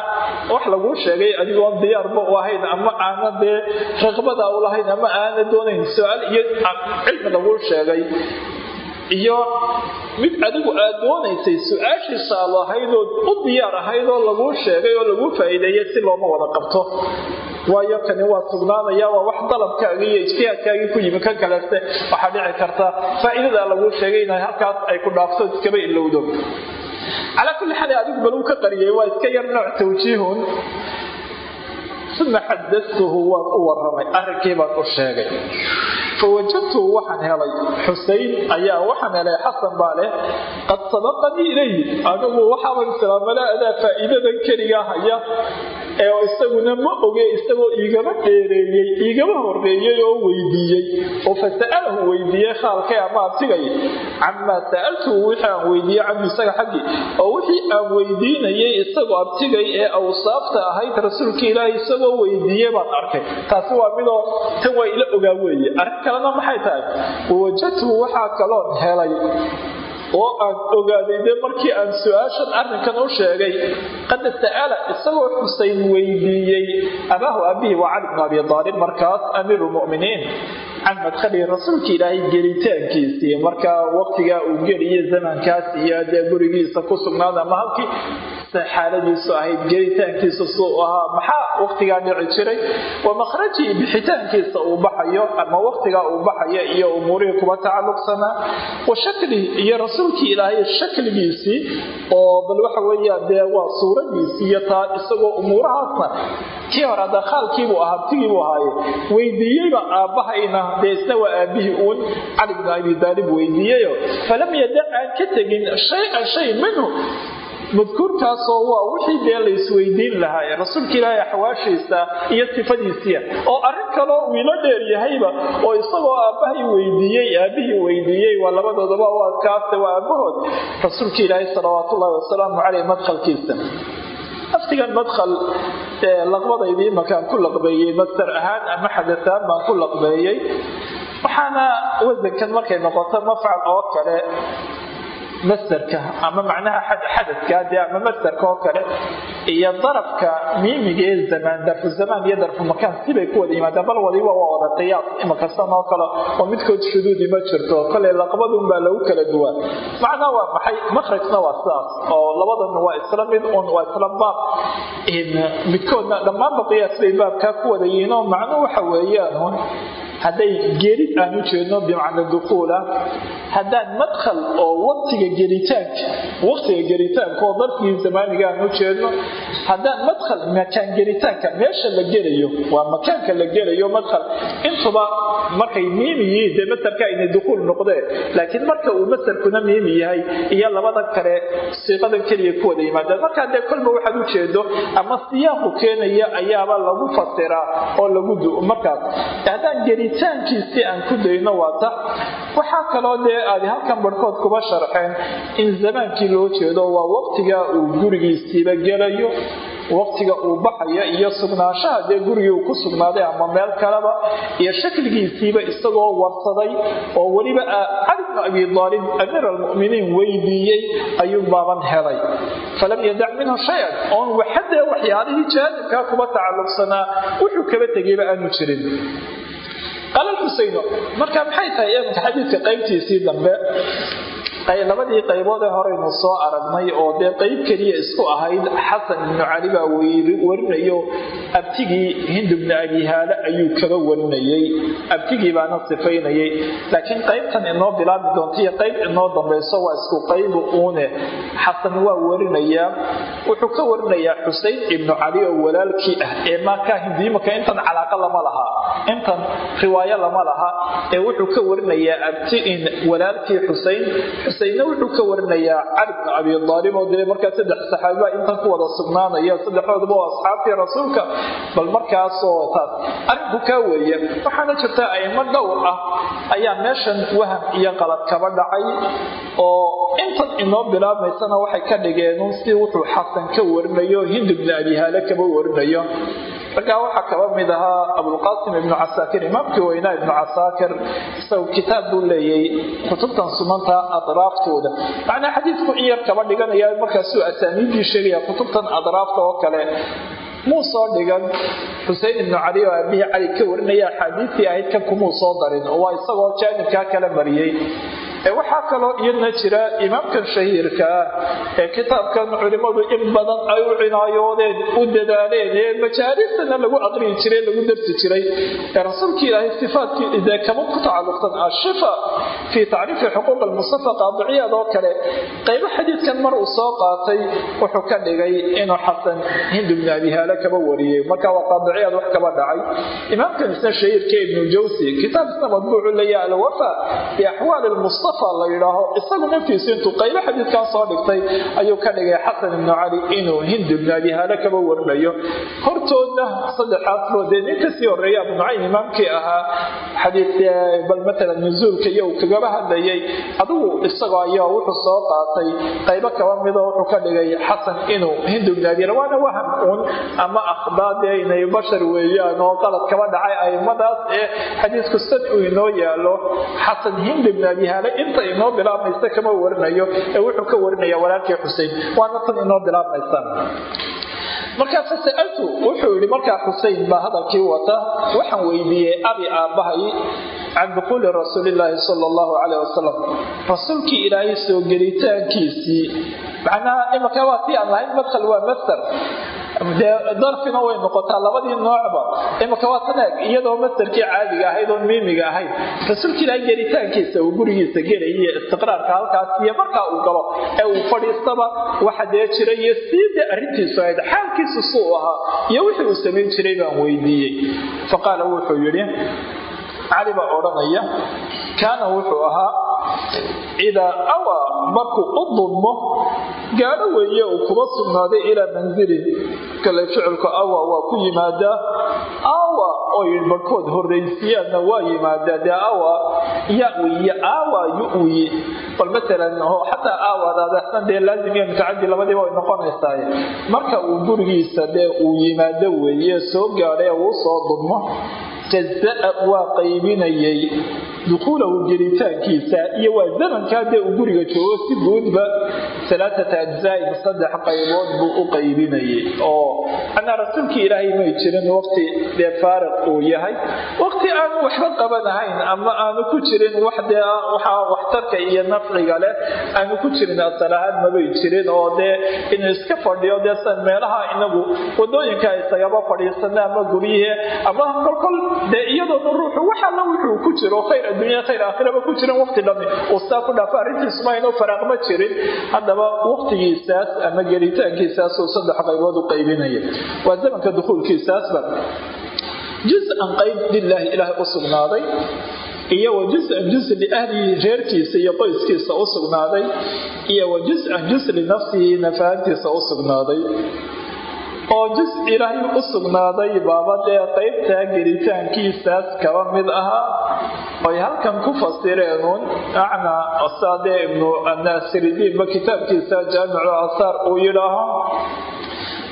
wax laguu sheegay adigoon diyaarba u ahayn ama aana dee raqbada u lahayn ama aana doonayn. Su'aal iyo cilmi laguu sheegay. Iyo mid adigu aad doonaysay su'aashiisa lahaydood u diyaar ahaydoo laguu sheegay oo laguu faa'iideeyay si looma wada qabto. Waayo kani waa sugnaanaya waa wax dalabkaagi iyo ijtihaadkaagii ku yimi ka kaleste waxaa dhici karta faa'iidadaa laguu sheegay inay halkaas ay ku dhaafto iskaba ilowdo calaa kulli xaal adigu baluu ka qariyay waa iska yar nooc tawjiihun uma xadatuhu waan u waramay arrinkii baan u sheegay fawajadtuhu waxaan helay. Xusein ayaa waxaan helay xasan baa leh qad sabaqanii ilayhi. Anigu waxaaba islaamala adaa faa'iidadan keligaa haya ee isaguna ma oge isagoo iigama dheereeyey iigama horeeyey oo weydiiyey. Oo fasa'alahu weydiiyey khaalkay ama abtigay camaa sa'altuhu wixii aan weydiiyey canhu isaga xaggii. Oo wixii aan weydiinayay isagoo abtigay ee awsaafta ahayd rasuulka ilaahi isagoo weydiiyey baan arkay. Taasi waa midoo tan waa ila ogaa weeye. Arrin kalena maxay tahay? Wawajadtuhu waxaa kaloon helay oo aan ogaaday dee markii aan su'aashan arrinkan u sheegay qad sa'ala isagoo xuseyn weydiiyey abaahu abihi waa cali bnu abi aalib markaas amiiru lmuminiin can madkhalihi rasuulka ilaahay gelitaankiisii markaa waqtigaa uu geliye zamankaas iyo dee gurigiisa ku sugnaada ama halkii xaaladiisu ahayd gelitaankiisa suu ahaa maxaa waqtigaa dhici jiray? Wa makhrajii bixitaankiisa uu baxayo ama waqtigaa uu baxayo iyo umuurihii kuba tacalluqsanaa wa shaklihi iyo rasuulkii ilaahay shakligiisii oo bal waxa weeyaan dee waa suuradiisii iyo taa isagoo umuurahaasna kii hore hadda khaalkiibuu ahaa abtigiibuu ahaaye weydiiyeyba aabbahayna dee isna waa aabihii uun cali bnu abi daalib weydiiyeyo falam yadac aan ka tegin shay-an shay minhu? Madkuurkaasoo waa wixii dee la isweydiin lahaa ee rasuulka ilaahay axwaashiisa iyo sifadiisiia oo arrin kaloo uu ilo dheer yahayba oo isagoo aabbahay weydiiyey aabihii weydiiyey waa labadoodaba waa kaase waa aabbahood rasuulka ilaahay salawaatullaahi wasalaamu caleyh madkhalkiisa laftigan madkhal laqbadaydii imakaan ku laqbeeyey mastar ahaan ama xadataan baan ku laqbeeyey. Waxaana wasankan markay noqoto mafcal oo kale masderka ama macnaha xadadka de ama masderka oo kale iyo darafka miimiga ee zamaan darfu zamaan iyo darfu makaan sibay ku wada yimaadaan. Bal waliba waa wada qiyaas imakastan oo kale oo midkood shuduudi ma jirto. Koley laqbadun baa lagu kala duwaa. Macnaa waa maxay? Makhrajna waa sidaas oo labadan waa isla mid un waa isla baab. Midkoodna dhammaanba qiyaas bay baabkaa ku wada yihiin oo macnuu waxa weeyaan hadday geerid aan u jeedno bimacna dukuula haddaan madkhal oo waqtiga gelitaanka waqtiga gelitaanka oo darfigii zamaaniga aan u jeedno haddaan madkhal makaan gelitaanka meesha la gelayo waa makaanka la gelayo madkhal. Intuba markay miimi yihiin dee masarka inay dukuul noqdeen laakiin marka uu masarkuna miimi yahay iyo labada kale siiqadan keliya ku wada yimaadaan markaa dee kolba waxaad u jeedo ama siyaaqu keenaya ayaaba lagu fasiraa oo lagu markaas haddaan gelitaankiisii aan ku dayno waa tax waxaa kaloo dee aad halkan barhkood kuba sharxeen in zamaankii loo jeedo waa waqtiga uu gurigiisiiba gelayo waqtiga uu baxaya iyo sugnaanshaha dee gurigii uu ku sugnaaday ama meel kaleba iyo shakligiisiiba isagoo warsaday oo weliba cali bnu abi aalib amiir almuminiin weydiiyey ayuu baaban helay. Falam yadac minhu shay-an oon waxadee waxyaalihii jaanibkaa kuba tacalluqsanaa wuxuu kaba tegayba aanu jirin qaala xuseyno marka maxay tahay eemanka xadiidka qaybtiisii dambe labadii qaybood ee horeynu soo aragnay oo dee qayb keliya isku ahayd xasan ibnu cali baa warinayo abtigii hind bni abi haale ayuu kaba warinayey abtigii baana sifaynayay. Laakiin qaybtan inoo bilaabi doonta iyo qayb inoo dambayso waa isku qaybu uune. Xasan waa warinayaa. Wuxuu ka warinayaa xusein ibnu cali oo walaalkii ah ee maakaa hindiimaka intan calaaqa lama laha intan riwaayo lama laha ee wuxuu ka warinayaa abtiin walaalkii xusein xuseinna wuxuu ka warinayaa cali bnu abi aalib oo dee markaa saddex saxaabiba intan ku wada sugnaanaya saddexdooduba oo asxaabtii rasuulka bal markaasoo taas arrinku kaa weeye waxaana jirta aimo dhowr ah ayaa meeshan waham iyo qalad kaba dhacay oo intan inoo bilaabmaysana waxay ka dhigeen si wuxuu xasan ka warinayo hind bni abi haale kaba warinayo raggaa waxaa kaba mid ahaa abulqaasim ibnu casaakir imaamkii weynaa ibnu casaakir isagu kitaab buu leeyay kutubtan sunanta adraaftooda. Macnaa xadiidku in yar kaba dhiganaya markaasuu asaaniiddii sheegaya kutubtan adraafta oo kale. Muu soo dhigan? Xusein ibnu cali oo aabihii cali ka warinaya axaadiistii ahayd kan kumuu soo darin oo waa isagoo jaanibkaa kala mariyey waxaa kaloo iyadna jira imaamkan shahiirka ah ee kitaabkan culimmadu in badan ay u cinaayoodeen u dadaaleen ee majaalistana lagu aqriyi jiray lagu darsi jiray. Ee rasuulka ilaahay sifaadkii kama ku tacalluqsan ashifa fii tacriifi xuquuq almustafa qaadiciyaad oo kale qaybo xadiidkan mar uu soo qaatay wuxuu ka dhigay inuu xasan hind ibnu abihaale kaba wariyey. Marka waa qaadiciyaad wax kaba dhacay. Imaamkan isna shahiirka ibnu jawsi kitaab isna madbuucu leeyahay alwafa biaxwaali lmustafa la yidhaaho isagu naftiisu intuu qaybo xadiidkan soo dhigtay ayuu ka dhigay xasan ibnu cali inuu hind ibnu abihaale kaba warinayo hortoodna saddexaasboo dee nin ka sii horreeya abu nucaym imaamkii ahaa xadiid bal matalan nuzuulka iyo uu kagaba hadlayay adigu isagoo ayaa wuxuu soo qaatay qaybo kaba midoo wuxuu ka dhigay xasan inuu hind ibnu abihaale waana waham uun ama akhdaadee inay bashar weeyaan oo qalad kaba dhacay aimadaas ee xadiidku sad uu inoo yaalo xasan hind ibnu abihaale inta inoo bilaabmaysa kama warinayo ee wuxuu ka warinaya walaalkii xusein waana tan inoo bilaabmaysa markaa fasaltu wuxuu yidhi markaa xusein baa hadalkii wata. Waxaan weydiiyey abi aabbahay can duquuli rasuulilaahi sala allahu calayh wasalam rasuulkii ilaahay soo gelitaankiisii macnaha imaka waa tii aan lahayn madkhal waa masar darfina way noqotaa labadii noocba imaka waa tan eeg iyadoo masarkii caadiga ahayd oon miimiga ahayd. Rasuulka ilaahay gelitaankiisa uu gurigiisa gelaya istiqraarka halkaas iyo markaa uu galo ee uu fadhiistaba waxa dee jira iyo siida arrintiisu ahayd xaalkiisu suu ahaa iyo wixii uu samayn jiray baan weydiiyey. Faqaala wuxuu yidhi cali baa odhanaya. Kaana wuxuu ahaa idaa awaa markuu u dulmo gaadho weeye uu kuba sugnaaday ilaa manzilin kale ficilku awa waa ku yimaadaa awa oy barhkood horraysiyaanna waa yimaadaa dee awa yawiyo awa yu'wi bal matalan xataa aawadaadasan dee laazim iyo mutacadi labadiiba way noqonaysaa marka uu gurigiisa dee uu yimaado weeye soo gaadhay uu soo dulmo jazaa waa qaybinayay. Dukuulahu gelitaankiisa iyo waa zamankaa dee uu guriga joogo si guudba alaaata ajzaain saddex qaybood buu u qaybinayay. Oo anaa rasuulkii ilaahay may jirin waqti dee faariq uu yahay. Waqti aanu waxba qabanahayn ama aanu ku jirin dee waxaa waxtarka iyo nafciga leh aanu ku jirin asal ahaan mabay jirin oo dee inuu iska fadhiyo dee san meelaha inagu waddooyinka isagaba fadhiisana ama guryihe ama kolkol dee iyadoona ruuxu wax alla wuxuu ku jiro khayr adduunya khayr aakhiraba ku jiran waqti dhami uu saa ku dhaafo arrintiisuma inuu faraaq jirin. Haddaba waqtigiisaas ama gelitaankiisaasuu saddex qaybood u qaybinaya. Waa zamanka dukuulkiisaasba juz-an qayb lilaahi ilaahay u sugnaaday iyo wa juz-an juz liahlihi reerkiisa iyo qoyskiisa u sugnaaday iyo wa juz-an juz linafsihi nafahantiisa u sugnaaday oo jus ilaahay u sugnaaday baaba dee qaybtaa gelitaankiisaas kaba mid ahaa oy halkan ku fasireenuun acnaa osaadee ibnu annaasiridiinba kitaabkiisa jaamicu asaar uu yidhaaho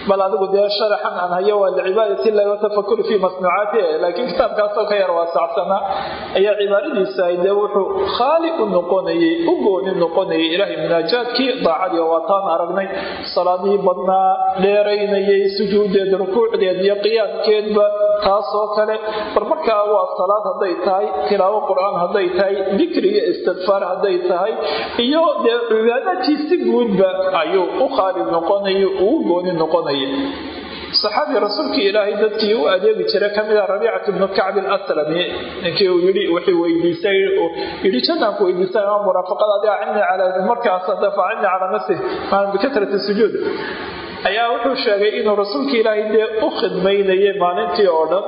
bal adigu dee sharaxan aan hayo waa licibaadati illahi watafakuri fii masnuucaatihi laakiin kitaabkaasoo ka yar waasacsana ayaa cibaaradiisa ay dee wuxuu khaali u noqonayay u gooni noqonayay ilaahay munaajaadkii daacadii waataan aragnay. Salaadihii badnaa dheeraynayay sujuudeed rukuucdeed iyo qiyaamkeedba taasoo kale bar markaa waa salaad hadday tahay tilaawo qur'aan hadday tahay dikri iyo istikfaar hadday tahay iyo dee cibaadaadkii si guudba ayuu u khaali noqonaya uu gooni noqonaya saxaabi rasuulkii ilaahay dadkii u adeegi jiray kamida rabiicat bnu kacbi aslami ninkii uu yii wuxuu weydiisay yidhi jannanku weydiisay ama muraafaqadaadi acini calaa markaas dafa acini calaa nafsih maa bikatrati sujuud ayaa wuxuu sheegay inuu rasuulka ilaahay dee u khidmaynayay maalintii oo dhan.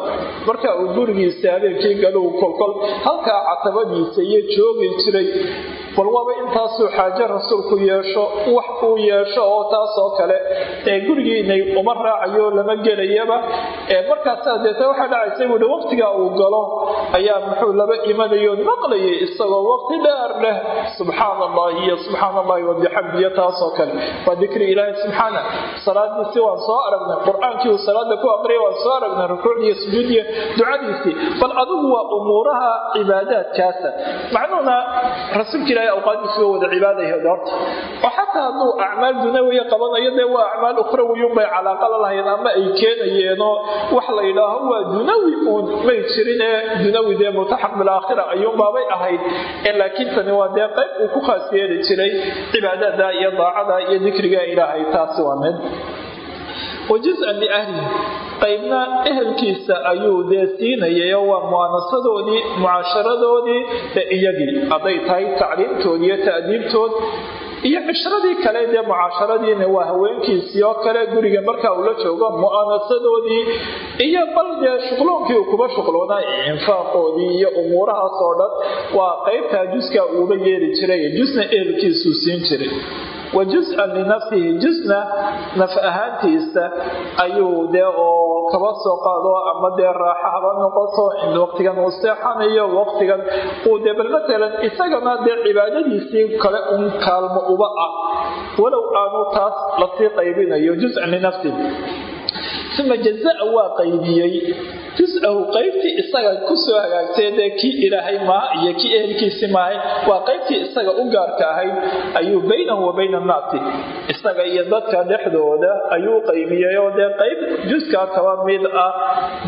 Marka uu gurigiisa habeenkii galuu kolkol halkaa catabadiisa iyo joogi jiray. Bal waaba intaasuu xaajo rasuulku yeesho wax uu yeesho oo taasoo kale. Ee gurigiinay uma raacayo lama gelayaba. Markaasaa deeta waxaa dhacaysa buuhi waqtigaa uu galo. Ayaa muxuu laba imanayo maqlayay isagoo waqti dheer leh. Subxaana allahi iyo subxaana allahi wabixamdiyo taasoo kale. Waa dikri ilaahi subxaana salaadiisi waan soo aragnay. Qur'aankii uu salaada ku aqriyay waan soo aragnay rukuucdiiyo sujuudiyo ducadiisii. Bal adigu waa umuuraha cibaadaadkaasa. Macnuhuna rasuulka ilaahi awqaadiisu waa wada cibaadayahed horta. Oo xataa hadduu acmaal dunawiya qabanayo dee waa acmaal ukhrawiyunbay calaaqa la lahayn ama ay keenayeenoo wax la yidhaaho waa dunawi uun. May jirin ee dunawi dee bilaakhira ayuunbaabay ahayd. Laakiin tani waa dee qayb uu ku khaas jiray cibaadada iyo daacada iyo dikriga ilaahay taasi waa mid wa juz-an liahlihi qaybna ehelkiisa ayuu dee siinayayo waa mu'aanasadoodii mucaasharadoodii ee iyagii. Hadday tahay tacliimtood iyo ta'diibtood iyo cishradii kale dee mucaasharadiina waa haweenkiisii oo kale guriga markaa ula joogo mu'aanasadoodii iyo bal dee shuqloonkii uu kuba shuqloonaa infaaqoodii iyo umuurahaas oo dhan waa qaybtaa juskaa uuba yeeli jiray jusna ehelkiisuu siin jiray wa jus-an linafsihi jusna naf ahaantiisa ayuu dee oo kaba soo qaado ama dee raaxa haba noqoto waqtigan uu seexanayo waqtigan uu dee bal matalan isagana dee cibaadadiisii kale un kaalmo uba ah. Walow aanu taas la sii qaybinayo jus-an linafsihi uma jazaa waa qaybiyey jus-ahu qaybtii isaga ku soo hagaagtay dee kii ilaahay maaha iyo kii ehelkiisi maahay waa qaybtii isaga u gaarka ahayd ayuu baynahu wa bayna annaasi isaga iyo dadka dhexdooda ayuu qaybiyey oo dee qayb juskaa kaba mid ah.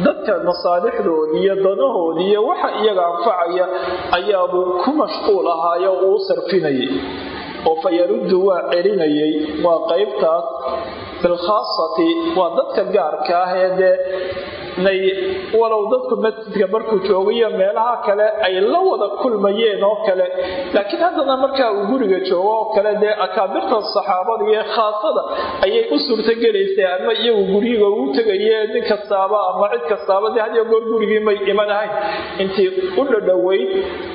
Dadka masaalixdoodii iyo danahoodii iyo waxa iyaga anfacaya ayaabuu ku mashquul ahaayo uu sarfinayay oo fa waa celinayay waa qaybtaas bilkhaasati waa dadka gaarka ah ee dee nay walow dadku masjidka markuu joogayo meelaha kale ay la wada kulmayeen oo kale laakiin haddana markaa uu guriga joogo oo kale dee akaabirta saxaabada iyo khaasada ayay u suurtogelaysay ama iyagu guryiga ugu tegayee nin kastaaba ama cid kastaaba dee hadiyo goor gurigii may imanahayn intii u dhadhoweyd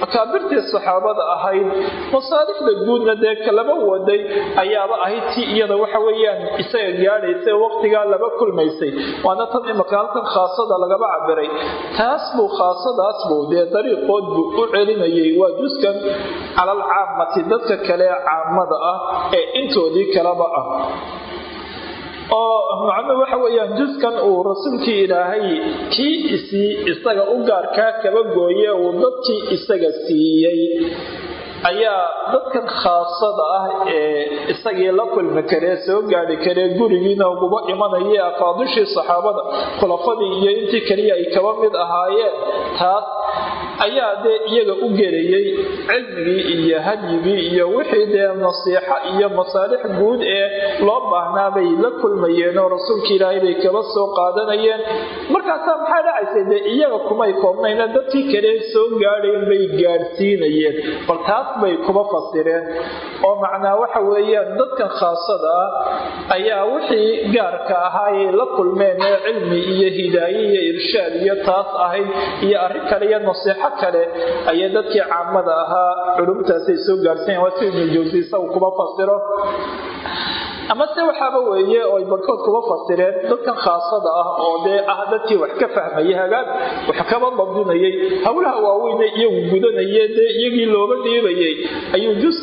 akaabirtii saxaabada ahayd masaalixda guudna dee kalaba waday ayaaba ahayd tii iyada waxa weeyaan isaga gaadhaysay waqtigaa laba kulmaysay. Waana tan imaka halkan khaasada lagaba cabiray taas buu khaasadaas buu dee dariiqood buu u celinayay waa juskan calal caamati dadka kale caamada ah ee intoodii kalaba ah. Oo macnuhu waxa weeyaan juskan uu rasuulkii ilaahay kii isii isaga u gaarkaa kaba gooye uu dadkii isaga siiyey ayaa dadkan khaasada ah ee isagii la kulmi karee soo gaari karee gurigiina uguba imanaya afaadishii saxaabada khulafadii iyo intii kaliya ay kaba mid ahaayeen taas ayaa dee iyaga u gelayay cilmigii iyo hadyigii iyo wixii dee nasiixo iyo masaalix guud ee loo baahnaa bay la kulmayeen oo rasuulka ilaahay bay kaba soo qaadanayeen. Markaasaa maxaa dhacaysay dee iyaga kumay koobnayna dadkii kale soo gaadhayn bay gaadhsiinayeen. Bal taas bay kuba fasireen. Oo macnaa waxa weeyaan dadkan khaasada ah ayaa wixii gaarka ahaayay la kulmeen ee cilmi iyo hidaaye iyo irshaad iyo taas ahayd iyo arrin kale iyo nasiixo kale ayay dadkii caamada ahaa. Culumtaasay soo gaarhsiiyan waa si ibnujawsi isagu kuba fasiro ama se waxaaba weeye oo ay barhkood kuba fasireen dadkan khaasada ah oo dee ah dadkii wax ka fahmaya hagaag wax kaba dabdinayay howlaha waaweyne iyagu gudanayee dee iyagii looga dhiibayay ayuu jus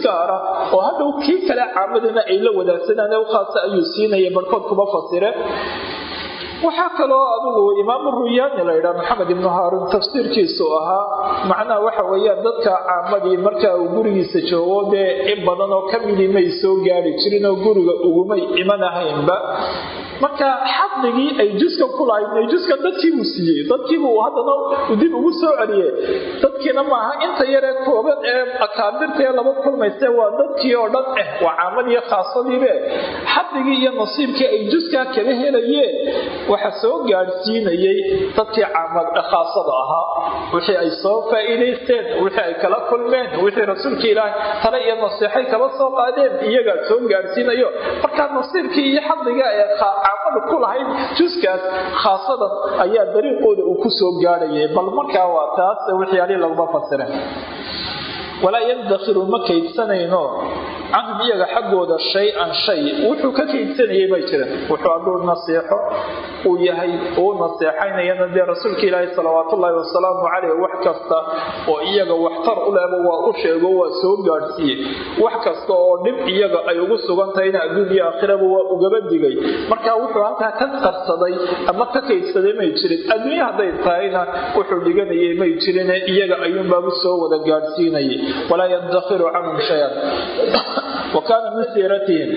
oo hadhow kii kale caamadana ay la wadaagsanaan u khaasa ayuu siinaya barhkood kuba fasireen waxaa kaloo adigu imaamu ruyaani la ydhaa maxamed ibnu haaruun tafsiirkiisu ahaa. Macnaha waxa weeyaan dadka caamadii markaa uu gurigiisa joogo dee in badan oo ka midii may soo gaari jirin oo guriga ugumay imanahaynba marka xadligii ay juska ku lahayd juska dadkiibuu siiyey. Dadkiibuu haddana dib ugu soo celiye dadkiina maaha inta yaree kooban ee akaabirtaee laba kulmayse waa dadkii oo dhan eh waa caamadiiyo khaasadiibe. Xadligii iyo nasiibkii ay juskaa kaga helayeen waxa soo gaadhsiinayay dadkii khaasada ahaa. Wixii ay soo faa'iidaysteen wixii ay kala kulmeen wixii rasuulka ilaahay tale iyo nasiixay kala soo qaadeen iyagaa soo gaadhsiinayo. Markaa nasiibkii iyo xadliga ee caamada ku lahayd juskaas khaasadan ayaa dariiqooda uu ku soo gaadhayay bal markaa waa taas waxyaalihii laguma fasiren walaa yadakhiru ma kaydsanayno. Canhum iyaga xaggooda shay-an shay wuxuu ka kaydsanayay bay jiran wuxuu hadduu naseexo uu yahay uu naseexaynayana dee rasuulka ilaahi salawaatullaahi wasalaamu caleyh wax kasta oo iyaga waxtar u lehba waa u sheego waa soo gaadhsiiyey. Wax kasta oo dhib iyaga ay ugu sugan tahayna adduun iyo aakhiraba waa ugaba digay marka wuxuu halkaa ka qarsaday ama ka kaydsaday may jirin. Adduunya hadday tahayna wuxuu dhiganayay may jirine iyaga ayuunbaabu soo wada gaadhsiinayay walaa yadakhiru canhum shayan wa kaana min siiratihim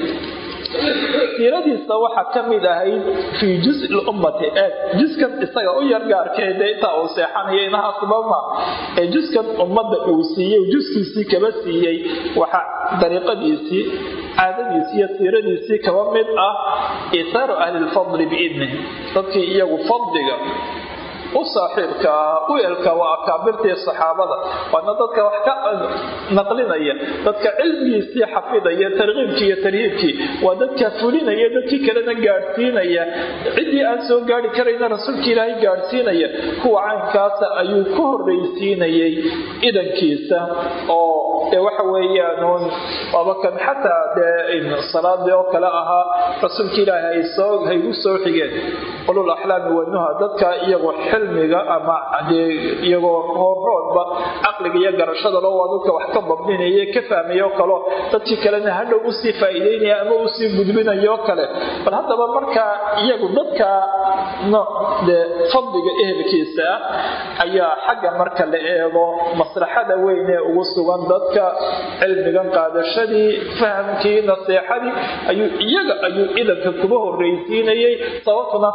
siiradiisa waxaa ka mid ahayd fii juzi lummati ee juskan isaga u yargaarkee dee intaa uu seexanayo inahaasubama ee juskan ummadda uu siiyey juskiisii kaba siiyey waxaa dariiqadiisii caadadiisii iyo siiradiisii kaba mid ah itaaru ahli lfadli biidnih dadkii iyagu fadliga u saaxiibka ah u elka waa akaabirtii saxaabada. Waana dadka wax ka naqlinaya dadka cilmigiisii xafidaya tarkiibkii iyo tarhiibkii waa dadka fulinaya dadkii kalena gaadhsiinaya. Ciddii aan soo gaari karayna rasuulka ilaahay gaadhsiinaya. Kuwa caynkaasa ayuu ku horraysiinayay idankiisa oo dee waxa weeyaanuun waaba kan xataa dee salaadii oo kale ahaa rasuulka ilaahay haygu soo xigeen. Axlaami wanuha dadka iyagoo xilmiga ama iyagoo hooroodba caqliga iyo garashadalo waa dadka wax ka dabdinaya ka fahmayo kaleo dadkii kalena hadhow u sii faa'iideynaya ama u sii gudbinayo kale. Bal haddaba markaa iyagu dadka dee fadliga ehelkiisa ah ayaa xagga marka la eego maslaxada weyn ee ugu sugan dadka cilmigan qaadashadii fahamkii naseexadii ayuu iyaga ayuu idanka kuba horraysiinayay. Sababtuna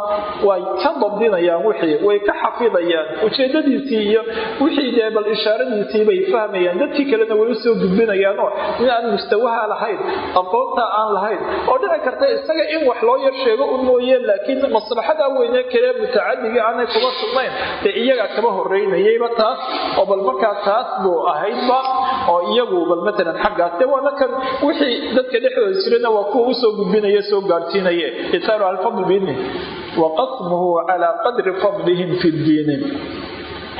way ka dabdinayaan wixii way ka xafidayaan ujeedadiisii iyo wixii dee bal ishaaradiisii bay fahmayaan. Dadkii kalena way u soo gudbinayaanoo in aan mustawaha lahayn aqoonta aan lahayn oo dhici karta isaga in wax loo yar sheego un mooye laakiin maslaxada weyne kale mutacadiga aanay kuba sugnayn. Dee iyaga kaba horeynayayba taas oo bal markaa taas buu ahaydba oo iyagu bal matalan xaggaas. Dee waana kan wixii dadka dhexdooda jirana waa kuwa u soo gudbinaya soo gaadhsiinaye itaaru alfadl biidni waqasmuhu calaa qadri fadlihim fi ddiini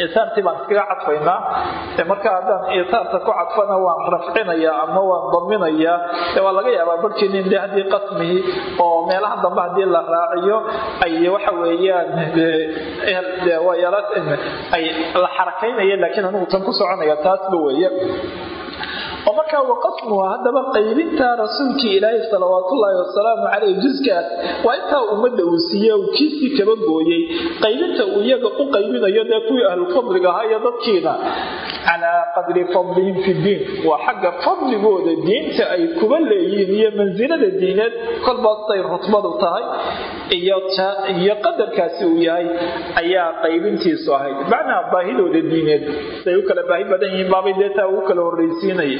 isaartii baan iskaga cadfaynaa markaa haddaan isaarta ku cadfana waan rafcinayaa ama waan daminayaa waa laga yaabaa barhkiinin de haddii qasmihii oo meelaha dambe haddii la raaciyo ay waxa weeyaan la xarakaynaya laakiin anigu tan ku soconaya taasba weeye oo markaa waqasmuha haddaba qaybinta rasuulkii ilaahay salawaatullaahi wasalaamu caleyh juskaas waa intaa ummadda uu siiye uu kiisii kaba gooyey. Qaybinta uu iyaga u qaybinayo dee kuwii ahlufadliga ahaa iyo dadkiina. Calaa qadri fadlihim fi ddiin waa xagga fadligooda diinta ay kuba leeyihiin iyo mansilada diineed. Kolbaasay rutbadu tahay iyo qadarkaasi uu yahay ayaa qaybintiisu ahayd. Macnaha baahidooda diineed. Siay u kala baahi badan yihiin baabay dee taa ugu kala horraysiinaya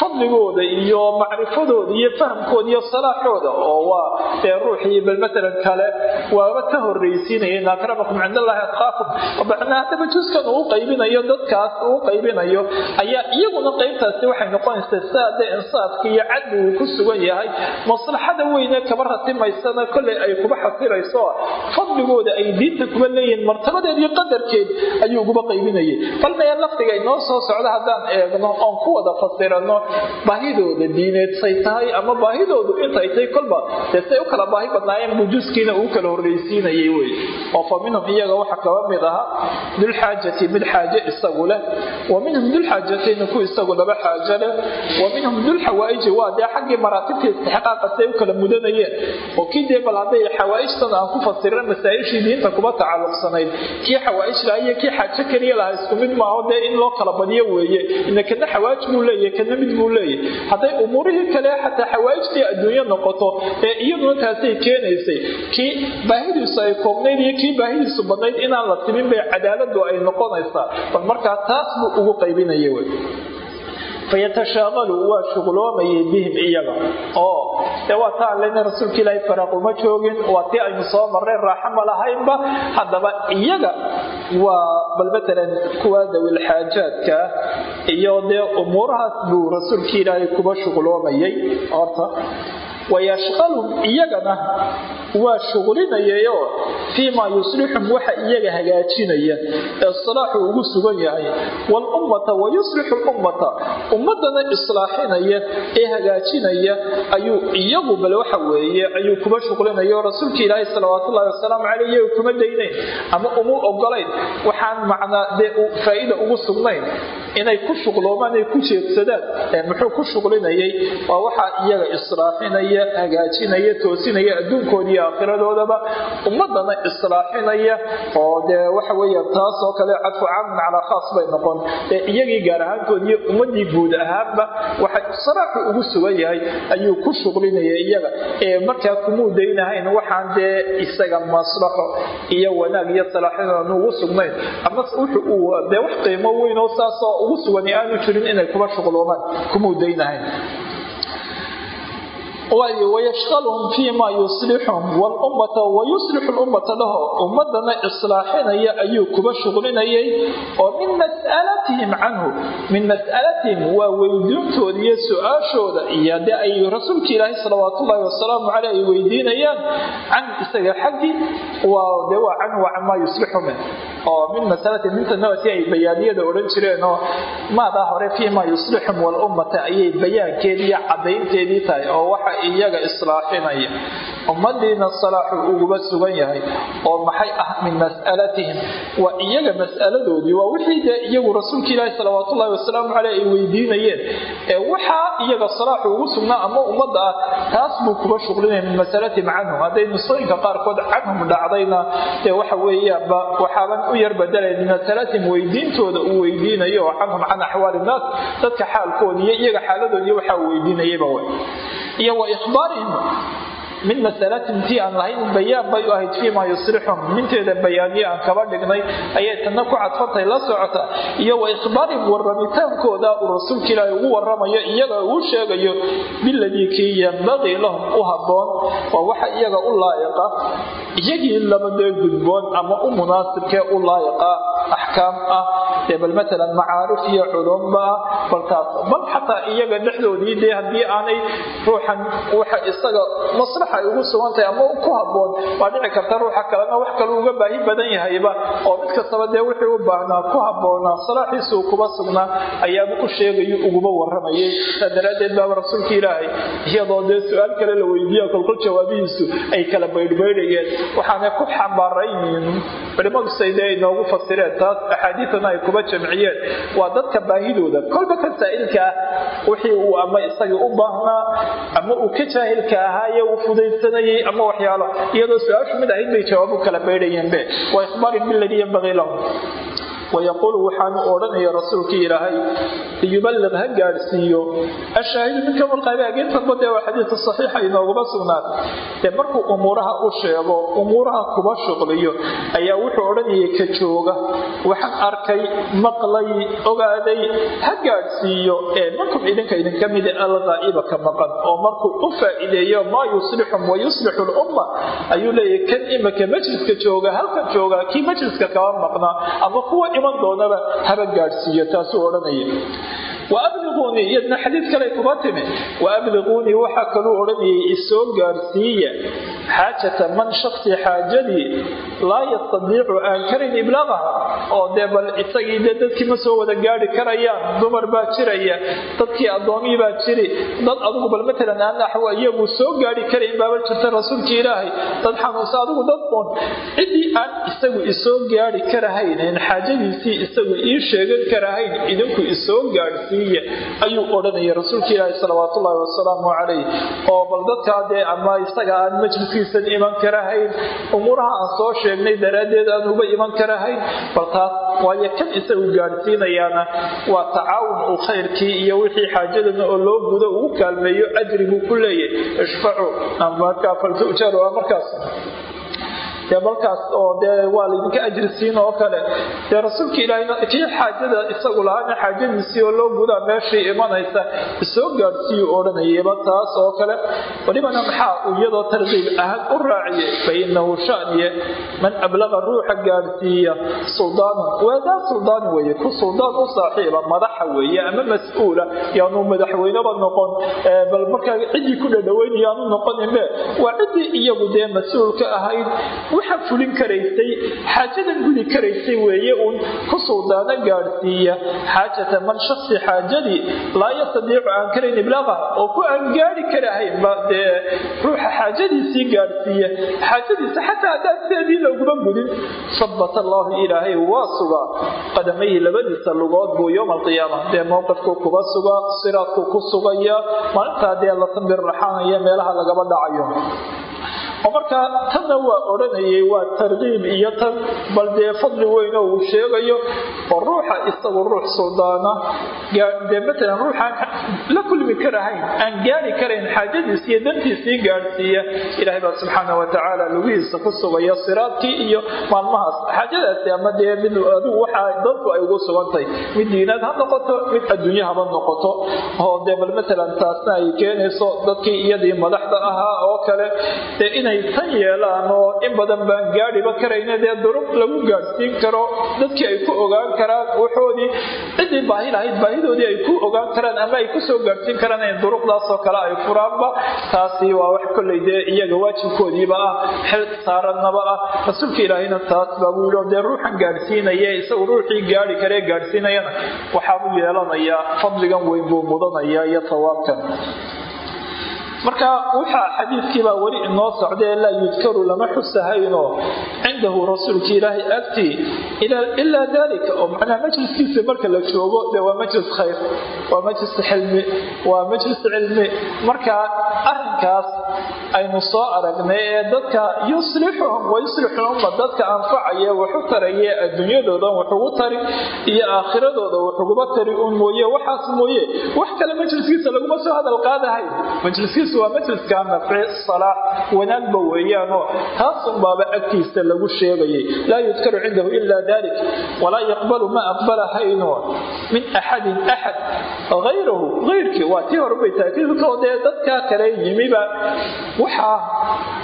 fadligooda iyo macrifadooda iyo fahamkooda iyo salaaxooda oo waa ruuxii bal kale waaba ka horraysiinaya in akramakum cind allahi atqaakum macnaa juskan uu qaybinayo dadkaas uu qaybinayo ayaa iyaguna qaybtaasi waxay noqonaysaa sidaa dee insaafka iyo cadli uu ku sugan yahay. Maslaxada weyne kaba ratimaysana kolley ay kuba xasirayso fadligooda ay diinta kuba leeyihiin martabadeed iyo qadarkeed ayuu uguba qaybinayay. Bal mee lafdiga inoo soo socda haddaan eegno oon ku wada fasirano baahidooda diineed say tahay ama baahidoodu intay tahay kolba dee say u kala baahi badnaayeen buu juskiina uu kala horraysiinayay wey. Oo fa minhum iyaga waxa kaba mid ahaa dulxaajati mid xaaje isagu leh. Wa minhum dulxaajatayna ku isagu laba xaajo leh. Wa minhum dulxawaaiji waa dee xaggii maraatibta istixqaaqa say u kala mudanayeen. Oo kii dee bal hadday xawaaijtan aan ku fasiran masaa-ishii diinta kuba tacalluqsanayd kii xawaaij laha iyo kii xaajo keliya lahaa isku mid maaho dee in loo kala badiyo weeye. Ina kana xawaaj buu leeyahy kana mid buu leeyahy hadday umuurihii kale xataa xawaaijtii adduunyo noqoto ee iyaduna taasay keenaysay kii baahidiisu ay koobnayd iyo kii baahidiisu badnayd inaan la timin bay cadaaladu ay noqonaysaa. Bal markaa taas buu ugu qaybinaya wey. Fayatashaaqalu waa shuqloomayay bihim iyaga. Oo dee waa taa lena rasuulka ilaahay faraaq uma joogin waa tii aynu soo marray raaxo ma lahaynba. Haddaba iyaga waa bal matalan kuwa dawil xaajaadka iyo dee umuurahaas buu rasuulka ilaahay kuba shuqloomayay horta. Wayashqalum iyagana waa shuqlinayayoo fii maa waxa iyaga hagaajinaya ee salaaxu ugu sugan yahay. Walummata wa yuslixu lummata ummadana islaaxinaya ee hagaajinaya ayuu iyagu bal waxa weeye ayuu kuba shuqlinaya oo rasuulka ilaahi salawaatullahi wasalaamu caleyh kuma daynayn ama uma ogolayn waxaan macnaa dee faa'iida ugu sugnayn inay ku shuqloomaan ay ku jeedsadaan. Muxuu ku shuqlinayay waa waxaa iyaga islaaxinaya hagaajinaya toosinaya adduunkooda iyo aakhiradoodaba ummadana islaaxinaya oo dee waxa weeya taas oo kale cadfu caamun calaa khaas bay noqon. Iyagii gaar ahaantood iyo ummadii guud ahaanba waxa salaaxu ugu sugan yahay ayuu ku shuqlinaya iyaga. Markaa kumuu daynahayn waxaan dee isaga maslaxo iyo wanaag iyo salaaxinaan ugu sugnayn. Ama wuxuu dee wax qiimo weyn oo saasoo ugu sugan aanu jirin inay kuba shuqloomaan kumuu daynahayn wayashqalhum fii ma yuslixum wlummata wayuslixu lummata dhaho ummadana islaaxinaya ayuu kuba shuqlinayay oo min mas'alatihim canhu min mas'alatihim waa weydiintooda iyo su'aashooda iyo de ay rasuulka ilaahi salawaatullaahi wasalaamu caleyh ay weydiinayaan can isaga xaggi waa de waa canhu waa camaa yuslixu min oo min masalatihim minta nabadkii ay bayaaniyada odhan jireen oo maadaa hore fii yuslixum walummata ayay bayaankeedii iyo cadaynteedii tahay oo waxa iyaga islaaxinaya ummadiina salaaxu uguba sugan yahay oo maxay ah min mas'alatihim? Waa iyaga mas'aladoodii waa wixii dee iyagu rasuulka ilaahi salawaatullahi wasalaamu caleyh ay weydiinayeen. Ee waxaa iyaga salaaxu ugu sugnaa ama ummadda ah taas buu kuba shuqlinaya min masalatihim canhum hadday nusooyinka qaarkood canhum dhacdayna dee waxa weeyaanba waxaaban u yar bedelay min masalatihim weydiintooda uu weydiinayo oo canhum can axwaali innaas dadka xaalkooda iyo iyaga xaaladoodiiyo waxaa uu weydiinayaba iyo wa ihbaarihim min masalatin tii aan lahayn bayaan bay u ahayd fii maa yuslixum minteeda bayaaniye aan kaba dhignay ayay tanna ku cadfantay la socota iyo wa ikhbaarihim warramitaankooda uu rasuulka ilaahi ugu waramayo iyaga uu sheegayo biladii kii yambaqii lahum u habboon waa waxa iyaga u laa'iqa iyagii labadee gudboon ama u munaasibkee u laa'iqa axkaam ah. Dee bal matalan macaarif iyo culumba ah baltaas bal xataa iyaga dhexdoodii dee haddii aanay ruuxan waxa isaga maslaxa ay ugu sugantahay ama ku habboon. Waa dhici karta ruuxa kalena wax kale uga baahi badan yahayba. Oo mid kastaba dee wixii u baahnaa ku habboonaa salaaxiisuu kuba sugnaa ayaaba u sheegayo uguba waramayay saa daraaddeed baaba rasuulka ilaahay iyadoo dee su'aal kale la weydiiya kolkol jawaabihiisu ay kala baydhbaydhayeen. Waxaanay ku xambaaraynin culimmadu sayde ay noogu fasireen taas axaadiidana ay kuba jamciyeen. Waa dadka baahidooda. Kolba ka saa'ilka ah wixii uu ama isagii u baahnaa ama uu ka jaahilka ahaaye uu fudaydsanayay ama waxyaalo. Iyadoo su'aashu mid ahayd bay jawaabu kala baydhayeenbe waa ikhbaarin biladii yanbagii lahum wayaquulu waxaanu odhanaya rasuulkii ilaahay liyuballiq ha gaadhsiiyo ashaahidu minka walqaybe ageentanba dee waa xadiidka saxiixa inooguma sugnaatay dee markuu umuuraha u sheego umuuraha kuba shuqliyo ayaa wuxuu odhanayay ka jooga waxaan arkay maqlay ogaaday ha gaadhsiiyo ee markum idinka idinka mida alqaa'iba ka maqan oo markuu u faa'iideeyo maa yuslixum wa yuslixu lumma ayuu leeyahay kan imika majliska jooga halkan jooga kii majliska kaba maqnaa ama kuwa iman doonaba haba gaadhsiiyo taasuu odhanaya waabliquunii iyadna xadiid kale kuma timi waabliquunii waxaa kaluu odhanayay isoo gaadhsiiya xaajata man shaksi xaajadii laa yastadiicu aan karin iblaaqaha oo dee bal isagii dee dadkii ma soo wada gaadhi karayaan dumar baa jiraya dadkii addoomii baa jiri dad adugu bal matalan aan axwa iyagu soo gaadhi karayn baaba jirta rasuulkii ilaahay dad xanuunsa adigu dad un ciddii aan isagu isoo gaadhi karahayn xaajadiisii isagu ii sheegan karahayn idinku isoo gaadhsiiya ayuu odhanaya rasuulka ilaahi salawaatullaahi wasalaamu calayh oo bal dadkaa dee ama isaga aan majliskiisan iman karahayn umuuraha aan soo sheegnay daraaddeed aan uba iman karahayn bal taas waayo kan isagu gaadhsiinayaana waa tacaawun uu khayrkii iyo wixii xaajadana oo loo gudo ugu kaalmeeyo ajri buu ku leeyahy ishfacu markaa faltujaru markaas dee balkaas oo dee waa laydinka ajri siin oo kale dee rasuulka ilaahayna kii xaajada isagu lahaana xaajadiisii oo loo gudaa meeshii imanaysa isoo gaadhsiiyu odhanayaba taas oo kale walibana maxaa iyadoo tarkiib ahaan u raaciyey? Fa inahu shaniye man ablaqa ruuxa gaadhsiiya suldaanan waadaa suldaan weeye ku suldaan u saaxiiba madaxa weeye ama mas'uula yaanu madaxweyneba noqon bal markaa ciddii ku dhadhaweynaya aanu noqoninbe waa ciddii iyagu dee mas'uulka ahayd waxa fulin karaysay xaajadan gudi karaysay weeye uun ku suldaano gaadhsiiya. Xaajata man shaksi xaajadii laa yastadiicu aan karayn iblaaqa oo ku aan gaari karahaynba dee ruuxa xaajadiisii gaadhsiiya. Xaajadiisa xataa haddaan sideedii looguma gudin sabata allahu ilaahay waa sugaa. Qadamayhi labadiisa lugood buu yowma alqiyaama dee mowqifkuu kuba sugaa siraadkuu ku sugaya maalintaa dee la sambir raxaanaya meelaha lagaba dhacayo oo markaa tanna waa odhanayay waa tarkiib iyo tan bal dee fadli weyn oo uu sheegayo oo ruuxa isagu ruux suldaana dee matalan ruuxaan la kulmi karahayn aan gaari karayn xaajadiis iyo dantiisii gaadhsiiya ilaahay baa subxaana watacaala lugihiisa ku sugaya siraadkii iyo maalmahaas. Xaajadaasi ama dee mid adigu waxaa dadku ay ugu sugantahay mid diinaad ha noqoto mid adduunye haba noqoto. Oo dee bal matalan taasna ay keenayso dadkii iyadii madaxda ahaa oo kale dee inay tan yeelaan in badan baan gaadhiba karayna dee duruq lagu gaadhsiin karo. Dadkii ay ku ogaan karaan waxoodii ciddii baahi lahayd baahidoodii ay ku ogaan karaan ama ay ku soo gaadhsiin karaan in duruqdaasoo kale ay furaanba taasi waa wax kolley dee iyaga waajibkoodiiba ah xil saarannaba ah. Rasuulka ilaahayna taas baa buu yidhi dee ruuxan gaadhsiinaya isagu ruuxii gaadhi karee gaadhsiinayana waxaabuu yeelanayaa fadligan weyn buu mudanaya iyo sawaabkan marka waxaa xadiidkiibaa weli inoo socdae laa yudkaru lama xusahayno. Cindahu rasuulka ilaahay agtii ilaa dalika oo macnaha majliskiisa marka la joogo de waa majlis khayr waa majlis xilmi waa majlis cilmi. Marka arinkaas aynu soo aragnay ee dadka yuslixuhum wayuslixuhumma dadka anfacaya waxu taraye adduunyadoodan waxugu tari iyo aakhiradooda waxuguba tari un mooye. Waxaas mooye wax kale majliskiisa laguma soo hadal qaadahay. Majliskiisa waa majliska nafci salaax wanaagba weeyaanoo taasun baaba agtiisa lagu sheegayay. Laa yudkaru cindahu ila dalik walaa yaqbalu ma aqbalahayno min axadin axad. Hayrahu hayrkii waa tii horebay taakiidkoo dee dadkaa kale yimiba. Waxaa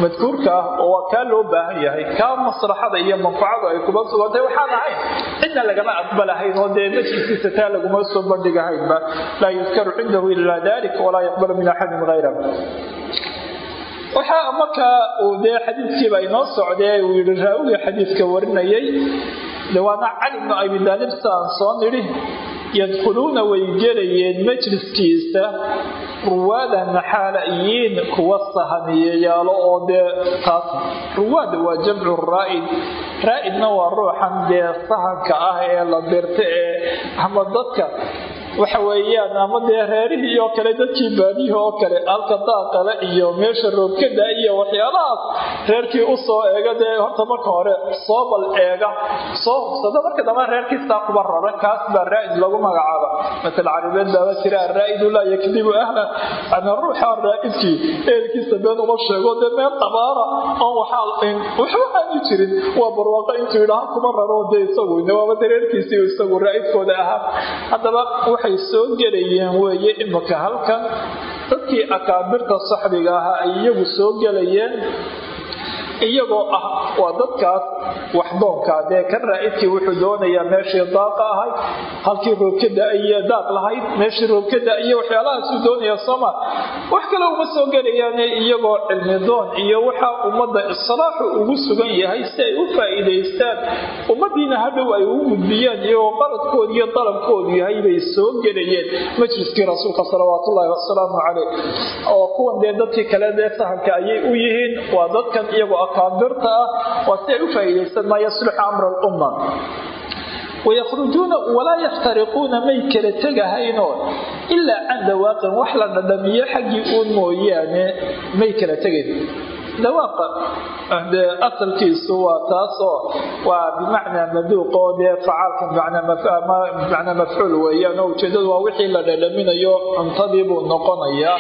madkuurka ah oo waa kaa loo baahan yahay kaa maslaxada iyo manfacadu ay kuba sugantay waxaan ahayn cidna lagama aqbalahayn oo dee majliskiisa taa laguma soo bandhigahaynba laa yudkaru cindahu ila dalik walaa yaqbalu min axadin hayrahu waxaa markaa uu dee xadiidkiiba inoo socdee uu yihi raawigii xadiidka warinayay de waana cali bnu abi daalib saan soo nidhi yadkhuluuna way gelayeen majliskiisa ruwaadan xaalayiin kuwa sahamiyeyaalo oo dee taas ruwaada waa jamcu raa'id. Raa'idna waa ruuxan dee sahanka ah ee la dirta ee ama dadka waxa weeyaan ama dee reerihii oo kale dadkii baadiyihii oo kale halka daaqale iyo meesha roogkada iyo waxyaalahaas reerkii u soo eega dee horta marka hore soo bal eega. Soo hubsada marka dambe reerkiistaa kuba rara kaas baa raa'id lagu magacaaba. Masal carabeed baaba jira araa'idu laa yakdibu ahla. Ama ruuxa raa'idkii ehelkiisa been uma sheego dee meel qabaara oon waxba aani jirin waa barwaaqo intuu yidhaha kuma raro dee isagu waaba dee isagu raa'idkooda ahaa. Haddaba waxay soo gelayeen weeye imika halkan. Dadkii akaabirta saxbiga ahaa ay iyagu soo gelayeen iyagoo ah waa dadkaas waxdoonkaa dee kan raa'idkii wuxuu doonayaa meeshii daaqa ahayd halkii roogkada iyo daaq lahayd meeshii roogkada iyo waxyaalahaasuu doonaya sooma wax kale uma soo gelayaane iyagoo cilmi doon iyo waxa ummadda islaaxu ugu sugan yahay si ay u faa'iidaystaan. Ummadiina hadhow ay ugu gudbiyaan iyagoo qaladkooda iyo dalabkoodu yahay bay soo gelayeen. Majliskii rasuulka salawaatullaahi wasalaamu caleyh oo kuwan dee dadkii kale dee sahanka ayay u yihiin waa dadkan iyagoo akaabirta ah waa si ay u faa'iidaystaan maa yaslixu amra alumma. Wayakhrujuuna walaa yaftariquuna may kala tegahaynoo ilaa can dawaaqin wax la dhadhamiyo xaggii uun mooyaane may kala tegayn dawaaqa dee asalkiisu waa taasoo waa bimacnaa maduuq dee facaalka bimacnaa mafcuul weeyaan oo ujeedadu waa wixii la dhadhaminayo cuntadii buu noqonayaa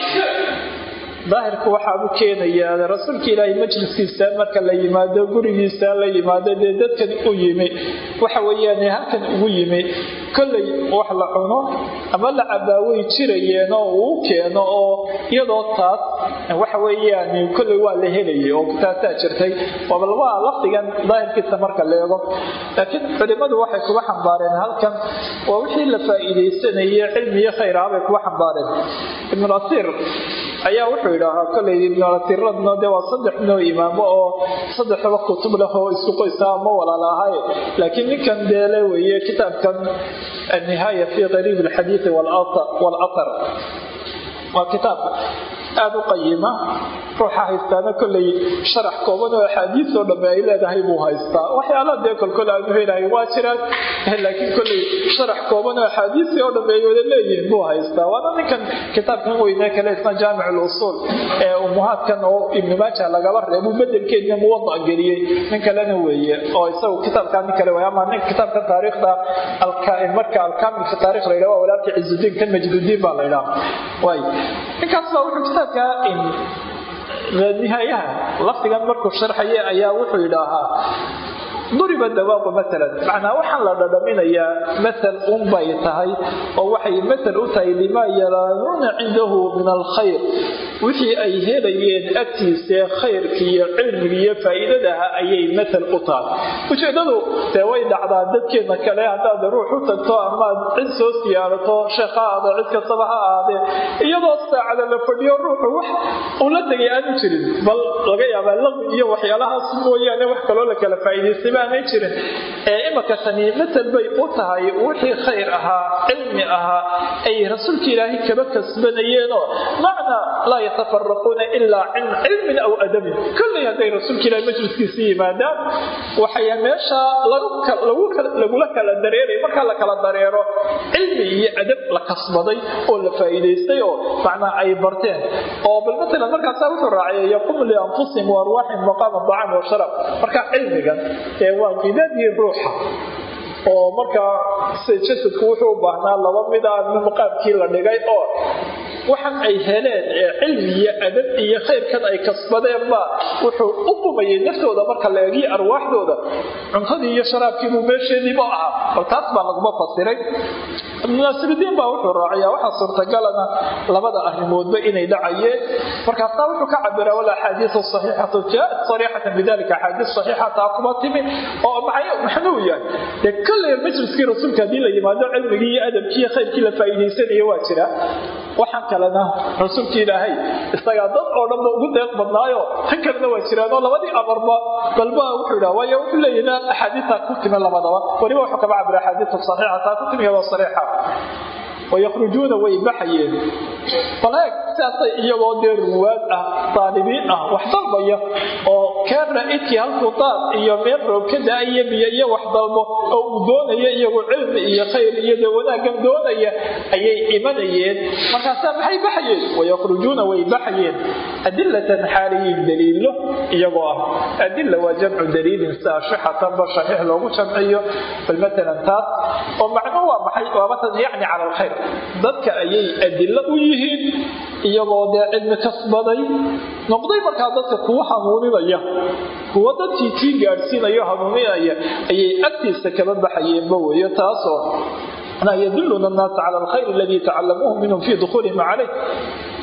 daahirku waxaabu keenayaa rasuulka ilaahay majliskiisa marka la yimaado gurigiisa la yimaado dee dadkan u yimi. Waxa weeyaan halkan ugu yimi kollay wax la cuno ama la cabaaway jirayeen oo uu keeno oo iyadoo taas waxa weeyaan kollay waa la helayay oo taasaa jirtay. Bal waa lafdigan daahirkiisa marka la laakiin culimadu waxay kuga xambaareen halkan waa wixii la faa'iidaysanayay cilmiyo khayr ah bay kuga xambaareen. Ayaa wuxuu yidhaahaa kollay ibnulasiiradna dee waa saddex noo imaamo oo saddexdaba kutub leh oo isku qoysa ma walaala ahay. Laakiin ninkan deele weeye kitaabkan annihaaya fi qariib alxadiidi walathar waa kitaab aada u qayima ruuxa haystaana kollay sharax kooban oo axaadiis oo dhamme ay leedahay buu haystaa. Waxyaalaha dee kolkol aanu helahay waa jiraan laakiin kollay sharax kooban oo axaadiisii oo dhamme ay wada leeyihiin buu haystaa. Waana ninkan kitaabkan weyne kale isna jaamic lusuul ee umuhaadkan oo ibnu maaja lagaba reebu bedelkeedna muwada geliyey. Nin kalena weeye oo isagu kitaabkaa nin kale way ama nin kitaabka taariikhda marka alkaamil fi taarikh la yidhaha walaalka cizudiin kan majdudiin baa la yidhaha. Ninkaas baa wuxuu kitaabka nihaayaha lafdigan markuu sharxaya ayaa wuxuu yidhaahaa duriba dawaaqu maalan macnaa waxaan la dhadhaminayaa masal unbay tahay oo waxay masal u tahay limaa yaraanuuna cindahu min alkhayr wixii ay helayeen agtiisee khayrki iyo cilmigi iyo faa'iidadaha ayay masal u tahay. Ujeeddadu dee way dhacdaa dadkeena kale haddaad ruux u tagto amaad cid soo siyaarato sheekh ha aado cid kastaba ha aadee iyadoo saacada la fadhiyo ruuxu wax uu la tegay aanu jirin. Bal laga yaabaa laqwi iyo waxyaalahaas mooyaane wax kaloo la kala faa'iidaystay baanay jirin. Ee imaka tani masal bay u tahay wixii khayr ahaa cilmi ahaa ay rasuulka ilaahay kaba kasbanayeenoo. Macnaa laa yatafaraquuna ilaa can cilmin aw adabin. Kollay hadday rasuulka ilahay majliskiisa yimaadaan waxay meesha lagula kala dareeray. Markaa la kala dareero cilmi iyo adab la kasbaday oo la faa'iidaystay oo macnaa ay barteen. Oo bal matalan markaasaa wuxuu raaciyay yaqumu lianfusihim waarwaaxin maqaama dacam wa sharab. Marka cilmigan ee waa qidadii ruuxa oo markaa jasadku wuxuu baahnaa laba mid a maqaamkii la dhigay oo waxan ay heleen ee cilmi iyo adab iyo khayrkan ay kasbadeenba wuxuu u qumayay naftooda marka la eegiyo arwaaxdooda. Cuntadii iyo sharaabkiibuu meesheediiba ahaa. Bal taas baa laguma fasiray. Ibnunaasirudiin baa wuxuu raaciyaa waxaa suurtagalana labada arrimoodba inay dhacayeen. Markaasaa wuxuu ka cabiraa wal axaadiisu saxiixatu jaat sariixatan bidalika axaadiis saxiixa taa kuma timi. Oo maxnuu yahay kolley majliskii rasuulka haddii la yimaado cilmigii iyo adabkii iyo khayrkii la faa'iidaysanayo waa jira. Waxaan kalena rasuulka ilaahay isagaa dad oo dhanba ugu deeq badnaayo. Tan kalena waa jiraanoo labadii amarba balba wuxuu yidhaha waayo wuxuu leeyahay axaadiistaa ku timi labadaba. Weliba wuxuu kaba cabira axaadiisu saxiixa taa ku timi iyadoo sariixa wayakhrujuuna way baxayeen baleeg sidaasay iyagoo dee ruwaad ah daalibiin ah wax dalbaya oo keerna idkii halkuu daad iyo meel roob ka da'aya biyo iyo wax dalbo oo uu doonaya iyagu cilmi iyo khayr iyo dee wanaaggan doonaya ayay imanayeen markaasaa maxay baxayeen wayakhrujuuna way baxayeen adilatan xaaliyiin daliilo iyagoo ah adila waa jamcu daliilin saashixatanba shaxiix loogu jamciyo bal taas oo macno waa maxay waa matalan yacni cala alkhayr dadka ayay adilo u yihiin iyagoo dee cilmi kasbaday. Noqday markaa dadka kuwa hanuuninaya kuwa dadkii tii gaadhsiinayo hanuuninaya ayay agtiisa kaba baxayeenba weeyo taasoo. Yaduluna annaasa cala alkhayr aladii tacalamuuhu minhum fii dukhuulihim calayh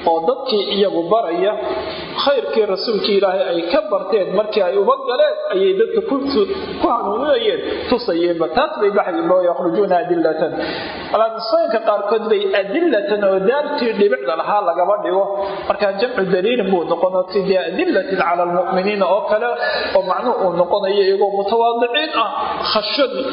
oo dadkii iyagu baraya khayrkii rasuulkii ilaahay ay ka barteen markii ay uba galeen ayay dadka ku hanuuninayeen tusayeenba taas bay baxayeenba yakhrujuuna adilatan alaamisooyinka qaarkood bay adilatan oo daartii dhibicda lahaa lagaba dhigo. Markaa jamcu daliilin buu noqono sidii adilatin cala almu'miniina oo kale oo macnuhu uu noqonayo iyagoo mutawaadiciin ah khashadii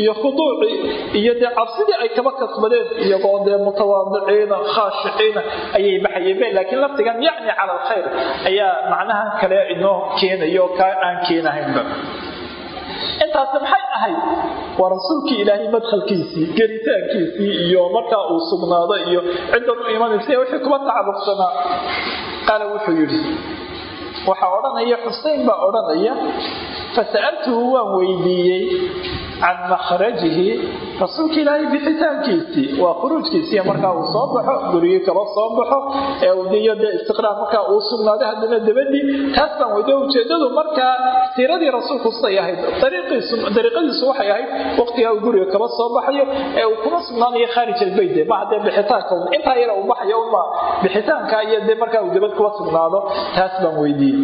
iyo khuduucii iyo dee cabsidii ay kaba kasbadeen iyagoo dee mutawaadiciina khaashiciina ayay baxayeen laakiin laftigan yacni cala alkhayr ayaa macnahan kale inoo keenayo kaa aan keenahaynba. Intaasi maxay ahayd? Waa rasuulkii ilaahay madkhalkiisii gelitaankiisii iyo markaa uu sugnaado iyo ciddan u imanaysa wixii kuba tacalluqsanaa. Qaala wuxuu yidhi waxaa odhanaya xusein baa odhanaya fasa'altuhu waan weydiiyey can makhrajihi rasuulka ilaahay bixitaankiisii waa khuruujkiisii markaa uu soo baxo gurigii kaba soo baxo ee udiyo dee istiqraar markaa uu sugnaaday haddana dabadii taas baan weydiye ujeedadu markaa siiradii rasuulku siday ahayd dariiqadiisu waxay ahayd waqtigaa uu guriga kaba soo baxayo ee uu kuma sugnaanayo khaarij albayt maha dee bixitaanka intaa yara uu baxayo uma bixitaanka iyo dee markaa uu dabad kuba sugnaado taas baan weydiiyey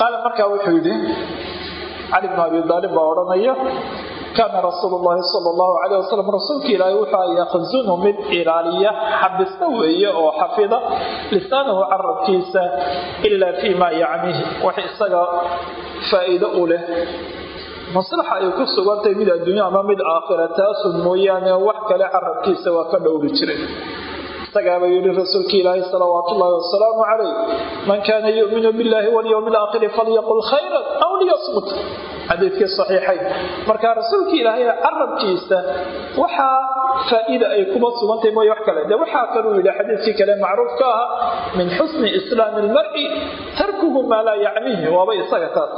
qaala markaa wuxuu yidhi cali bnu abi daalib baa odhanaya kaana rasuulu llahi sal allahu caleyh wasalam rasuulka ilaahi wuxuu yakhzunu mid ilaaliya xabista weeye oo xafida lisaanahu carabkiisa ilaa fii maa yacnihi wax isaga faa'iido u leh maslaxa ay ku sugantahay mid adduunya ama mid aakhira taasun mooyaane wax kale carabkiisa waa ka dhowri jiray isagaaba yidhi rasuulka ilaahi salawaat ullahi wasalaamu calayh man kaana yuminu billahi walyowmi alaakhiri falyaqul khayran aw liyasmut xadiidkii saxiixayn marka rasuulka ilaahay carabkiisa waxaa faa'iida ay kuma sugantahay mooye wax kale de waxaa kaluu yidhi xadiidkii kale macruufka aha min xusni islaami ilmar'i tarkuhu maa laa yacniihi waaba isaga taas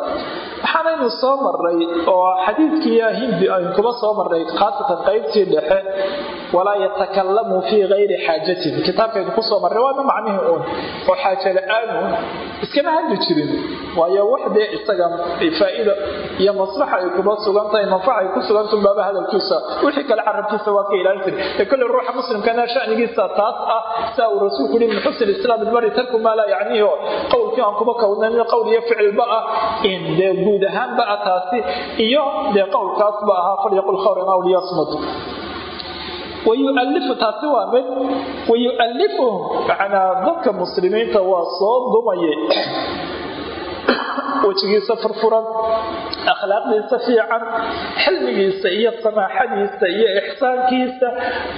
waxaanaynu soo maray oo xadiidkii hindi aynu kuma soo maray khaasatan qaybtii dhexe walaa yatakalamu fii gayri xaajatin kitaabkaynu ku soo marray waana macnihii uun. Oo xaaja la'aanu iskama hadli jirin. Waayo wax dee isaga faa'iida iyo maslaxa ay kuma sugantahay manfaca ay ku sugantahay baaba hadalkiisa. Wixii kale carabkiisa waa ka ilaalin jiray. Ee kolley ruuxa muslimkana shanigiisa taas ah saa uu rasuulku yihi min xusn islaam ilmari tarku maa laa yacnihi. Oo qowlkii aan kuma kownanin qowl iyo ficilba ah. Dee guud ahaanba ah taasi iyo dee qowlkaasba ahaa falyaqul khawran aw liyasmut wayualifu taasi waa mid wayualifuhum macnaa dadka muslimiinta waa soo dumayay wejigiisa furfuran akhlaaqdiisa fiican xilmigiisa iyo samaaxadiisa iyo ixsaankiisa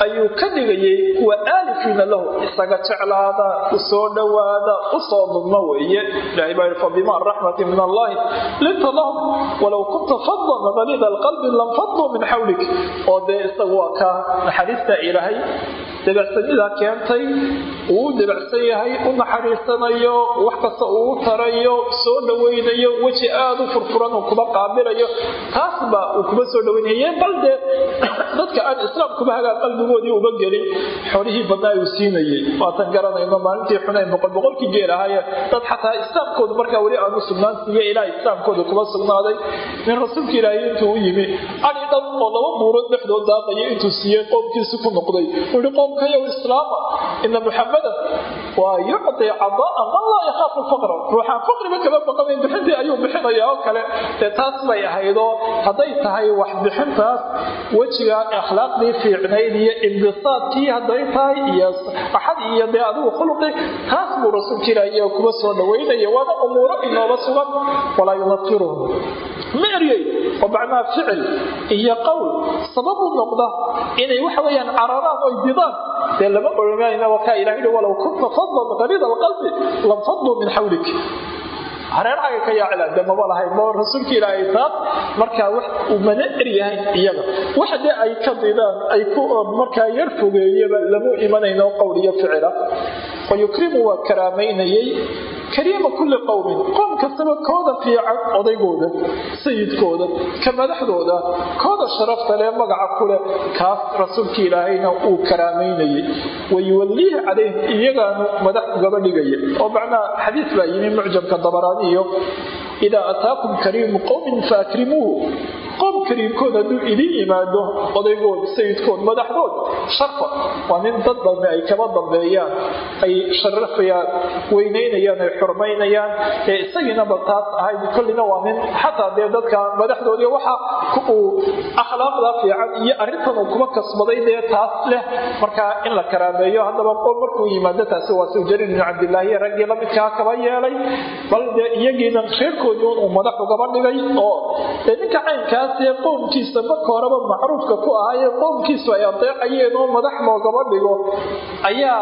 ayuu ka dhigayay kuwa aalifiina lahu. Isaga jeclaada u soo dhowaada u soo dudma weeye. Ilahay baa yidhi fabima raxmati min allahi linta lahum walow kunta fadan galiida alqalbi lanfaduu min xawlik oo dee isagu waa naxariista ilaahay dabacsanidaa keentay uu dabacsan yahay u naxariisanayo wax kasta uu tarayo soo dhowaynayo weji aada u furfuran uu kuba qaabilayo taasba uu kuba soo dhawaynaya bal dadka aan islaam kuba hagaa qalbigoodii uba gelin xolihii badnaa uu siinayay. Waatan garanayno maalintii xunayn boqol boqolkii geel ahaaye dad xataa islaamkoodu markaa weli aanu sugnaan siiye ilaa islaamkooda kuba sugnaaday. Nin rasuulka ilaahay intuu u yimi ali dhan oo laba buurood dhexdood daaqaya intuu siiyey qoomkiisi ku noqday. Ui qoomkayow islaama ina muxamadan waa yucdi cadaan man yakhaafu faqra ruuxaan faqriba kama baqanayn bixintii ayuu bixinaya oo kale dee taas bay ahaydoo hadday tahay wax bixintaas wejiga akhlaaqdii fiicnayd iyo imbisaadkii hadday tahay iyo axad iyo dee adigu khuluqi taas buu rasuulka ilaah iyo kuba soo dhawaynaya waana umuuro inooba sugan walaa yunafiruhum ma eryey oo macnaha ficil iyo qowl sabab u noqda inay waxa weeyaan cararaan oy didaan dee lama oranayna wakaa ilaha yidhi walow kunta fadlan qaliida alqalbi lam fadluu min xawlik hareerhaga ka yaacila de maba lahayn ma rasuulka ilaahay taas markaa wax uu mana eryahayn iyaga. Wax dee ay ka didaan ay ku markaa yar fogeeyaba lamu imanayno qowl iyo ficila wayukrimu waa karaamaynayay kariima kulli qowmin qoom kastaba kooda fiican odaygooda sayidkooda ka madaxdooda kooda sharafta leh magaca kuleh kaas rasuulka ilaahayna uu karaamaynayay. Wayuwalliihi calayhim iyagaanu madax ugaba dhigaya oo macnaha xadiis baa yimi mucjamka dabaraaniyo idaa ataakum kariimu qowmin faakrimuuhu qoom kariimkood hadduu idin yimaado odaygood sayidkood madaxdood sharfa. Waa nin dad dambe ay kaba dambeeyaan ay sharafayaan weynaynayaan ay xurmaynayaan isagiinaba taas ahayd. Kollina waa nin xataa dee dadka madaxdoodii waxa uu akhlaaqda fiican iyo arrintan uu kuma kasbaday dee taas leh. Markaa in la karaameeyo haddaba qoom markuu yimaado taasi waa suu jariir bnu cabdilaahi raggii lamidkaa kaba yeelay. Bal dee iyagiina reerkoodii uu madax ugaba dhigay oo ninka caynkaa ee qoomkiisa marka horeba macruufka ku ahaayee qoomkiisu ay adeecayeen oo madax loogaba dhigo. Ayaa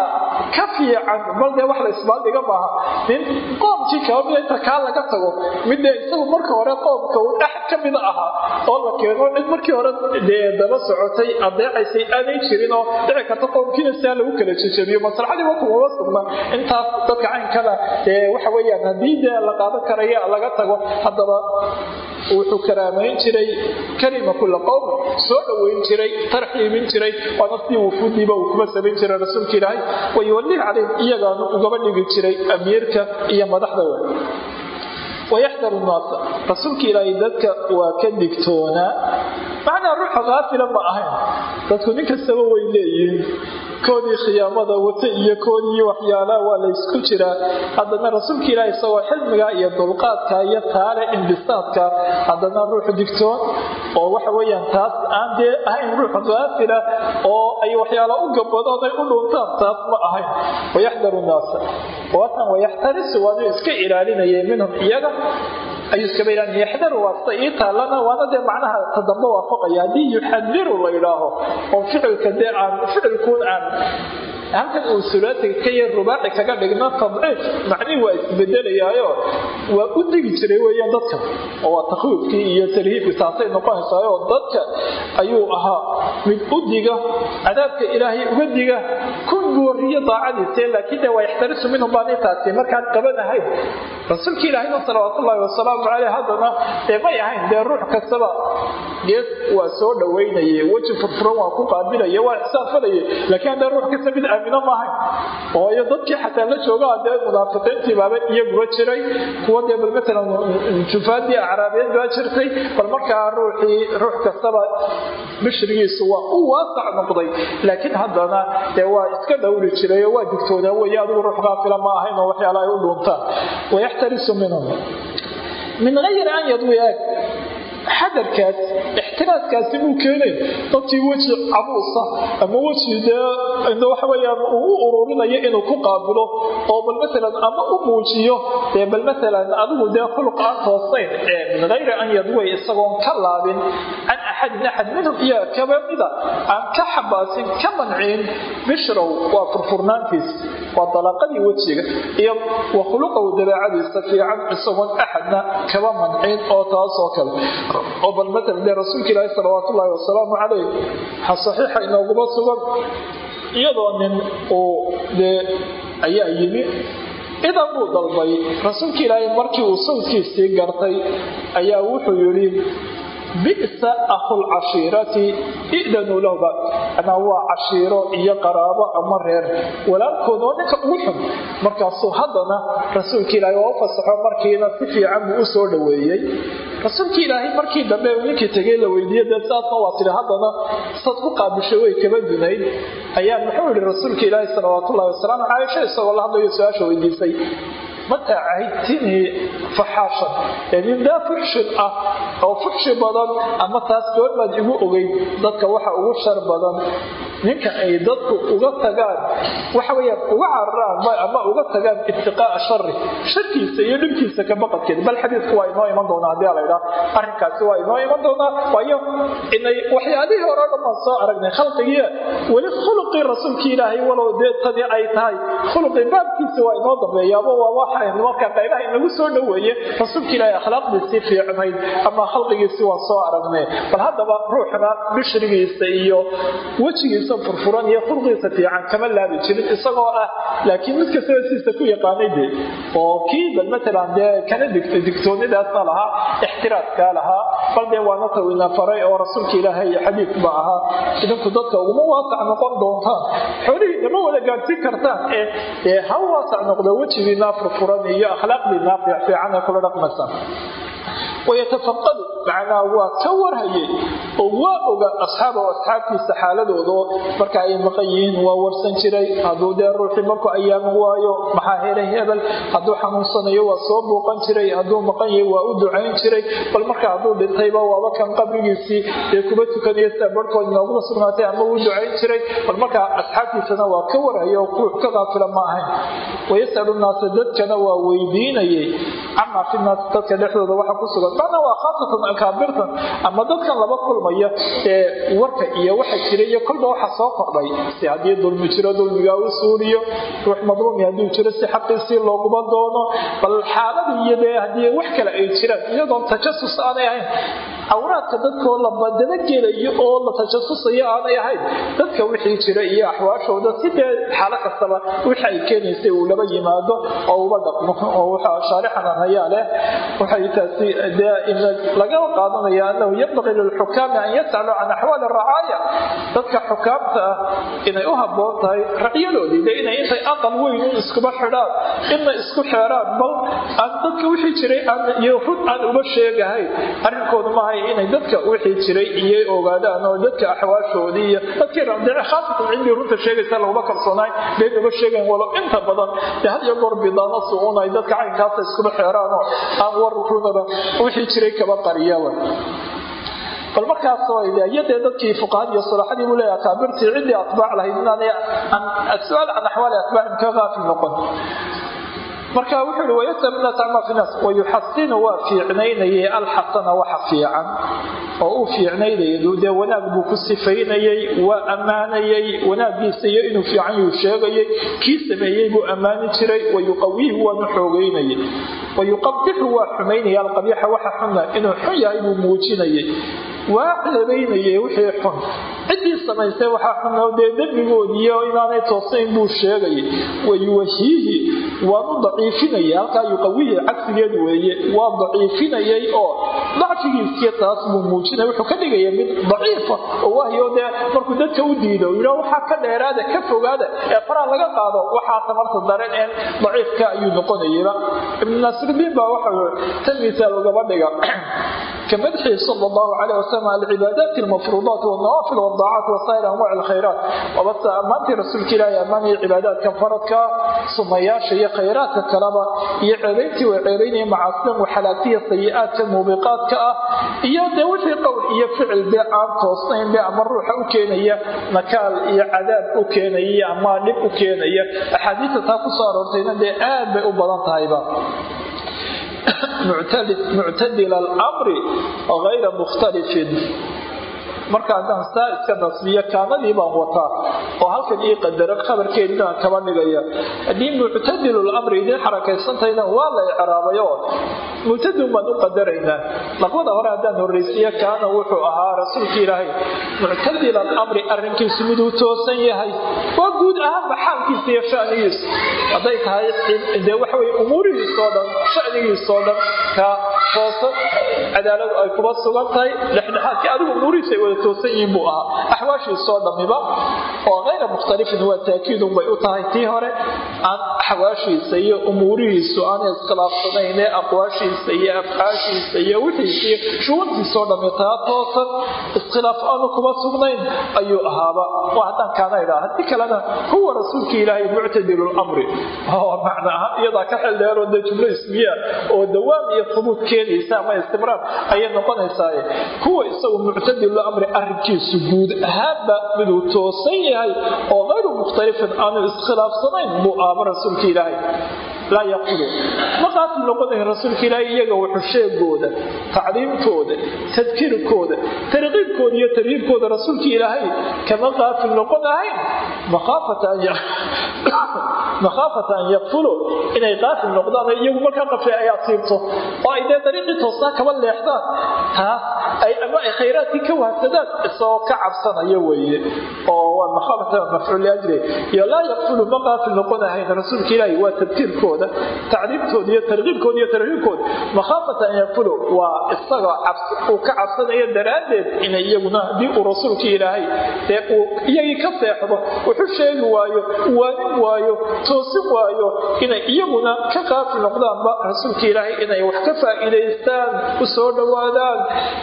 ka fiican bal dee wax la isbaaldhiga maaha. Nin qoomkii kaba mida inta kaa laga tago midee isagu marka hore qoomka uu dhex ka mida ahaa oo la keeno cid markii hore dee daba socotay adeecaysay aanay jirin oo dhici karta qoomkiina siaa lagu kala jejebiyo maslaxadii wakumama sugna intaas dadka caynkada dee waxa weeyaan haddii dee la qaadan karaya laga tago haddaba wuxuu karaamayn jiray karima kula qowm soo dhoweyn jiray tarxiibin jiray waana sidii wufuudiiba uu kuma samayn jiray rasuulka ilaahay wayuwalih calayhim iyagaanu ugaba dhigi jiray amiirka iyo madaxda we wayaxdaru naasa rasuulka ilaahay dadka waa ka digtoonaa macnaa ruuxa kaafila ma ahayn. Dadku nin kastaba way leeyihiin. Koodii khiyaamada wata iyo koodii waxyaalaha waa la ysku jiraa haddana rasuulka ilaahi isagoo xilmiga iyo dulqaadka iyo taale imbisaadka haddana ruux digtoon oo waxa weyaan taas aan dee ahayn ruux kaafila oo ay waxyaala u gabadooday u dhuntaan taas ma ahayn. Wayaxdaru naasa. Waatan wayaxtarisu waanu iska ilaalinayay minhum iyaga ayuu iskaba ilaalin yaxdaru waa sida ii taalana waana dee macnaha tadamba waafaqaya haddii yuxadiru la idhaaho oo ficilka dee aan ficilkuun aan halkan uu sulaatiga ka yar rubaaci kaga dhigno tadciif macnihii waa isbedelayaayo. Waa u digi jiray weeyaan dadka. Oo waa takwiifkii iyo talhiibkii taasay noqonaysaao dadka ayuu ahaa mid u diga cadaabka ilaahay uga diga kun gooriyo daacadiise laakiin de waa yaxtarisu minhum baanay taasi. Markaan qabanahayn rasuulka ilaahayna salawaatullaahi wasalaamu caleyh haddana ee may ahayn dee ruux kastaba gees waa soo dhoweynayay weji furfuran waa ku qaabilaya waa ixsaanfalaya laakiin haddee ruux kasta mid maahayn oo iyo dadkii xataa la joogaa dee munaafiqiintii baaba iyaguba jiray. Kuwa dee bal matalan jufaadii acraabiyeed baa jirtay. Bal markaa ruuxii ruux kastaba bishrigiisu waa u waasac noqday. Laakiin haddana dee waa iska dhowri jiray oo waa digtoonaa weeye adigu ruux qaafila ma ahayn oo waxyaala ay u dhuuntaan. Wayaxtarisu minhum. Min hayri an yadwi aag xadarkaas ixtiraaskaasi muu keenay. Dadkii weji cabuusa ama weji dee waxa weyaan uu ururinayo inuu ku qaabilo oo bal matalan ama u muujiyo dee bal matalan adigu dee khuluq aan toosayn hayri an yadway isagoon ka laabin can axadin axad minhum iyo kaba aan ka xabaasin ka manciin bishrow waa furfurnaantiis waa dalaaqadii wejiga iyo wa khuluqow dabeecadiisa fiican isagoon axadna kaba manciin oo taasoo kale oo bal matal dee rasuulka ilaahi salawaat ullaahi wasalaamu calayh waxaa saxiixa inooguma sugan. Iyadoo nin uu dee ayaa yimi idan buu dalbay. Rasuulka ilaahay markii uu sawdkiisii gartay ayaa wuxuu yidhi bisa akhulcashiirati idanuu lahba anaa waa cashiiro iyo qaraabo ama reer walaalkood oo ninka ugu xun. Markaasuu haddana rasuulka ilaahay waa u fasaxo markiina si fiican buu u soo dhoweeyey rasuulka ilaahay markii dambe ninkii tegay la weydiiye dee saasna waa tidhi haddana sad ku qaabishay way kaba dunayd ayaa muxuu yihi rasuulka ilaahay salawaatullahi wasalaamu caaisha isagoo la hadlayo su'aasha weydiisay. Mataa cahidtinii faxaashan nin daa fuxshin ah oo fuxshi badan ama taas goormaad igu ogeyn dadka waxa ugu shar badan ninka ay dadku uga tagaan waxa weyaan uga cararaan ama uga tagaan ibtiqaa'a shari sharkiisa iyo dhibkiisa ka baqadkeeda bal xadiidku waa inoo iman doonaa haddii laydhaa arrinkaasi waa inoo iman doonaa. Waayo inay waxyaalihii hore dhan baan soo aragnay khalqigii weli khuluqii rasuulkii ilaahay walow dee tani ay tahay khuluqii baabkiisa waa inoo dambeeyaaba waa waxaan marka qaybaha inagu soo dhoweeye rasuulka ilaahay akhlaaqdiisii fiicnayd ama khalqigiisii waa soo aragnay. Bal haddaba ruuxna bishrigiisa iyo wejigiisa furfuran iyo khulqiisa fiican kama laabi jirin isagoo ah laakiin mid kastaba siisa ku yaqaanay dee oo kii bal matalan dee kana digtoonidaasna lahaa ixtiraaskaa lahaa bal dee waana tawina faray oo rasuulka ilaahay xadiid ba ahaa. Idinku dadka uguma waasac noqon doontaan. Xoolihii nama wada gaadhsiin kartaan ee ha waasac noqdo wejigiinaa furfuran iyo akhlaaqdiinaa fiican ee kula dhaqmaysan wayatafaqadu macnaa waa ka warhayay oo waa oga asxaaba asxaabtiisa xaaladoodo marka ay maqan yihiin waa warsan jiray hadduu dee ruuxii markuu ayaama waayo maxaa helay hebel hadduu xanuunsanayo waa soo buuqan jiray hadduu maqan yahay waa u ducayn jiray bal marka hadduu dhintayba waaba kan qabrigiisii dee kuba tukanayo sida barhkood sugnaatay ama uu ducayn jiray bal markaa asxaabtiisana waa ka warhaya oo ruux ka qaafila ma ahayn wayasalu dadkana waa weydiinayay camaa fi naas dadka dhexdooda waxa ku sugan macnaa waa khaasatan akaabirtan ama dadkan laba kulmaya ee warka iyo waxa jira iyo kolba waxa soo kordhay. Si haddii dulmi jiro dulmigaa u suuliyo ruux madluumi hadduu jiro si xaqiisii looguma doono. Bal xaaladii iyo haddii wax kale ay jiraan iyadoon tajasus aanay ahayn cawraadka dadkoo la dabagelayo oo la tajasusayo aanay ahayn dadka wixii jira iyo axwaashooda sidee xaalo kastaba wixi ay keenaysay uu laba yimaado oo uba dhaqmo oo waxaa shaarixanan hayaa leh waxay taasi dee laga qaadanaya annahu yanbaqii lilxukaami an yas'aluu can axwaali racaaya dadka xukaamta ah inay u habboon tahay racyadoodii de inay intay aqal weyn un iskuba xidhaan inna isku xeeraan. Bal aan dadka wixii jiray iyo run aan uba sheegahayn arrinkoodu maahay inay dadka wixii jiray iyo ogaadaan oo dadka axwaashoodii iyo dadkii ramdice khaasatan cindii runta sheegaysa laguma kalsoonaay been uba sheegayn walow inta badan. Dee had iyo goor bidaano su'un ay dadka caynkaasa iskuba xeeraan oo aan war runaba wixii jiray kaba qariyaba bal markaasiyadee dadkii fuqahad iyo sulaxadii buu leeyahay akaabirtii ciddii atbaac lahayd inaanay su'aal can axwaali atbaacin ka qaafil noqon marka wuxuu ihi wayasaluna tacma fi naas wayuxasinu waa fiicnaynayay alxasana waxa fiican. Oo uu fiicnaynayay dee wanaag buu ku sifaynayay waa ammaanayay wanaagiisa iyo inuu fiican yuu sheegayay kii sameeyey buu ammaani jiray wayuqawiihu waanu xoogeynayay wayuqabixu waa xumaynaya alqabiixa waxa xuna inuu xun yahay buu muujinayay. Waa ceebaynayay wixii xun ciddii samaysay waxaa xunoo dee dembigoodii inaanay toosayn buu sheegayay wayuwashiihi waanu daciifinaya halkaa yuqawihi cagsigeed weeye. Waa daciifinayay oo dacfigiiskiya taas buu muujinaya wuxuu ka dhigaya mid daciifa ah oo wahyo dee markuu dadka u diido yidhao waxaa ka dheeraada ka fogaada ee faraa laga qaado waxaa tamarta dareen een daciifka ayuu noqonayaba ibnu naasirdiin baa waxau tan misaal ugaba dhiga ka madxii sala allahu calayh wasalam alcibaadaati almafruudaat wanawaafil والطاعات وسائر انواع الخيرات وبس امانتي رسولك الله اماني عبادات كفرتك صمياش هي خيرات كلامه هي عيبتي وعيبيني معاصم وحالاتي سيئات كموبقات كا هي دوشي قول هي فعل بيعام توصين بيعام الروح وكينية نكال هي عذاب وكينية اما لب وكينية احاديث تاكو صار ورتين دي آب بأبضان تايبا muctadila alamri hayra mukhtalifin marka haddaan saa iska nasbiyo kaanadii baan wataa oo halkan ii qadaro khabarkeedinaan kaba dhigaya. Haddii muctadilu lamri idin xarakaysantayna waa la icraabayo muctadilun baan u qadaraynaa. Laqbada hore haddaan horraysiiyo kaana wuxuu ahaa rasuulka ilaahay. Muctadila alamri arrinkiisu miduu toosan yahay. Waa guud ahaanba xaalkiisa iyo shanigiisu hadday tahay dee waxaweye umuurihiisoo dhan shanigiisoo dhan ka toosan cadaaladu ay kuba sugan tahay dhexdhexaadkii adigu umuurihiisa ay wada toosan yihiin buu ahaa. Axwaashiisoo dhammiba oo hayra mukhtalifin waa taakiidun bay u tahay tii hore. Aan axwaashiisa iyo umuurihiisu aanay iskhilaafsanayn ee aqwaashiisa iyo afcaashiisa iyo wixiisa iyo shuguntiisoo dhammi taa toosan iskhilaaf aanu kuba sugnayn ayuu ahaaba. Waa haddaan kaana idhaa haddii kalena huwa rasuulka ilaahay muctadilu lamri macna ahaan iyadaa ka xildheeroo dee jumlo ismiya oo dawaam iyo hubuud keenaysa ama istimraar ayay noqonaysaaye kuwa isagu muctadilu arrinkiisu guud ahaanba miduu toosan yahay oo hayru mukhtalifin aanu iskhilaafsanayn buu aaba rasuulka ilaahay. Laa yaqulu. Ma noqonayn rasuulka ilaahay iyaga wuxuu sheegooda tacliimtooda tadkiirkooda tarqiibkooda iyo tarhiibkooda rasuulka ilaahay kama qaafil noqon ahayn makhaafata an yaqfuluu inay qaafil noqdaan iyagu markaa qafle ay asiibto oo ay dee dariiqii toosnaa kaba leexdaan. Ama ay khayraadkii ka wahsadaan isagoo ka cabsanaya weeye. Oo waa makhaafata mafcuul liajli iyo laa yaqfulu ma qaafil noqon ahayn rasuulka ilaahay waa tadkiirkooda tacliimtooda iyo tarqiibkooda iyo tarhiibkooda makhaafata an yaqfulu waa isagoo uu ka cabsanaya daraaddeed inay iyaguna haddii uu rasuulka ilaahay dee uu iyagii ka seexdo wuxuu sheegi waayo waanin waayo toosin waayo inay iyaguna ka qaafil noqdaanba rasuulka ilaahay inay wax ka faa'iidaystaan u soo dhowaadaan.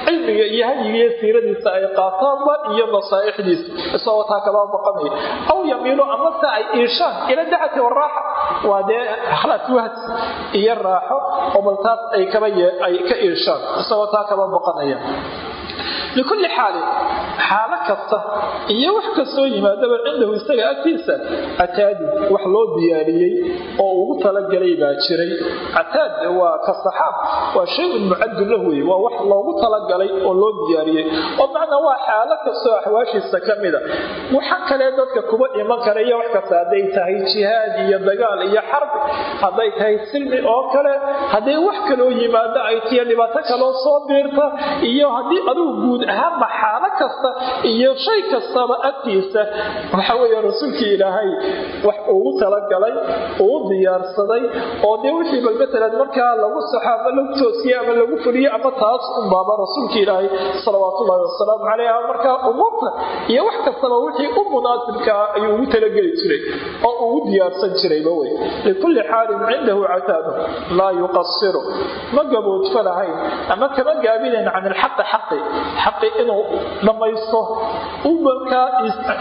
Cilmiga iyo hadyiga iyo siiradiisa ay qaataanba iyo nasaaixdiisa isagoo taa kaba baqanaya aw yamiilo amase ay iishaan ila dacati waraaxa waa dee khalaas wahd iyo raaxo oo bal taas ay kaba ay ka iishaan. Isagoo taa kaba baqanaya likulli xaalin xaalo kasta iyo wax kastoo yimaadaba cindahu isaga agtiisa cataadin wax loo diyaariyey oo ugu talagalay baa jiray. Cataad waa ka saxaab waa shay-un mucadun lah wey waa wax loogu talagalay oo loo diyaariyey. Oo macnaa waa xaalo kastoo axwaashiisa ka mida. Waxa kale dadka kuba iman kara wax kasta hadday tahay jihaad iyo dagaal iyo xarbi hadday tahay silmi oo kale hadday wax kaloo yimaado ay tiyo dhibaato kaloo soo biirta iyo haddii adigu guud ahaanba xaalo kasta iyo shay kastaba agtiisa. Waxa weeye rasuulkii ilaahay wax ugu talagalay uu diyaarsaday oo dee wixii bal markaa lagu saxo ama lagu toosiye ama lagu fuliye ama taas unbaaba rasuulka ilaahay salawaatullaahi wasalaamu caleyh markaa umurta iyo wax kastaba wixii u munaasibkaa ayuu ugu talageli jiray oo ugu diyaarsan jirayba wey likulli xaalin cindahu cataadu laa yuqasiru ma gaboodfalahayn ama kama gaabinayn can ilxaqi xaqi xaqi inuu dhammaysto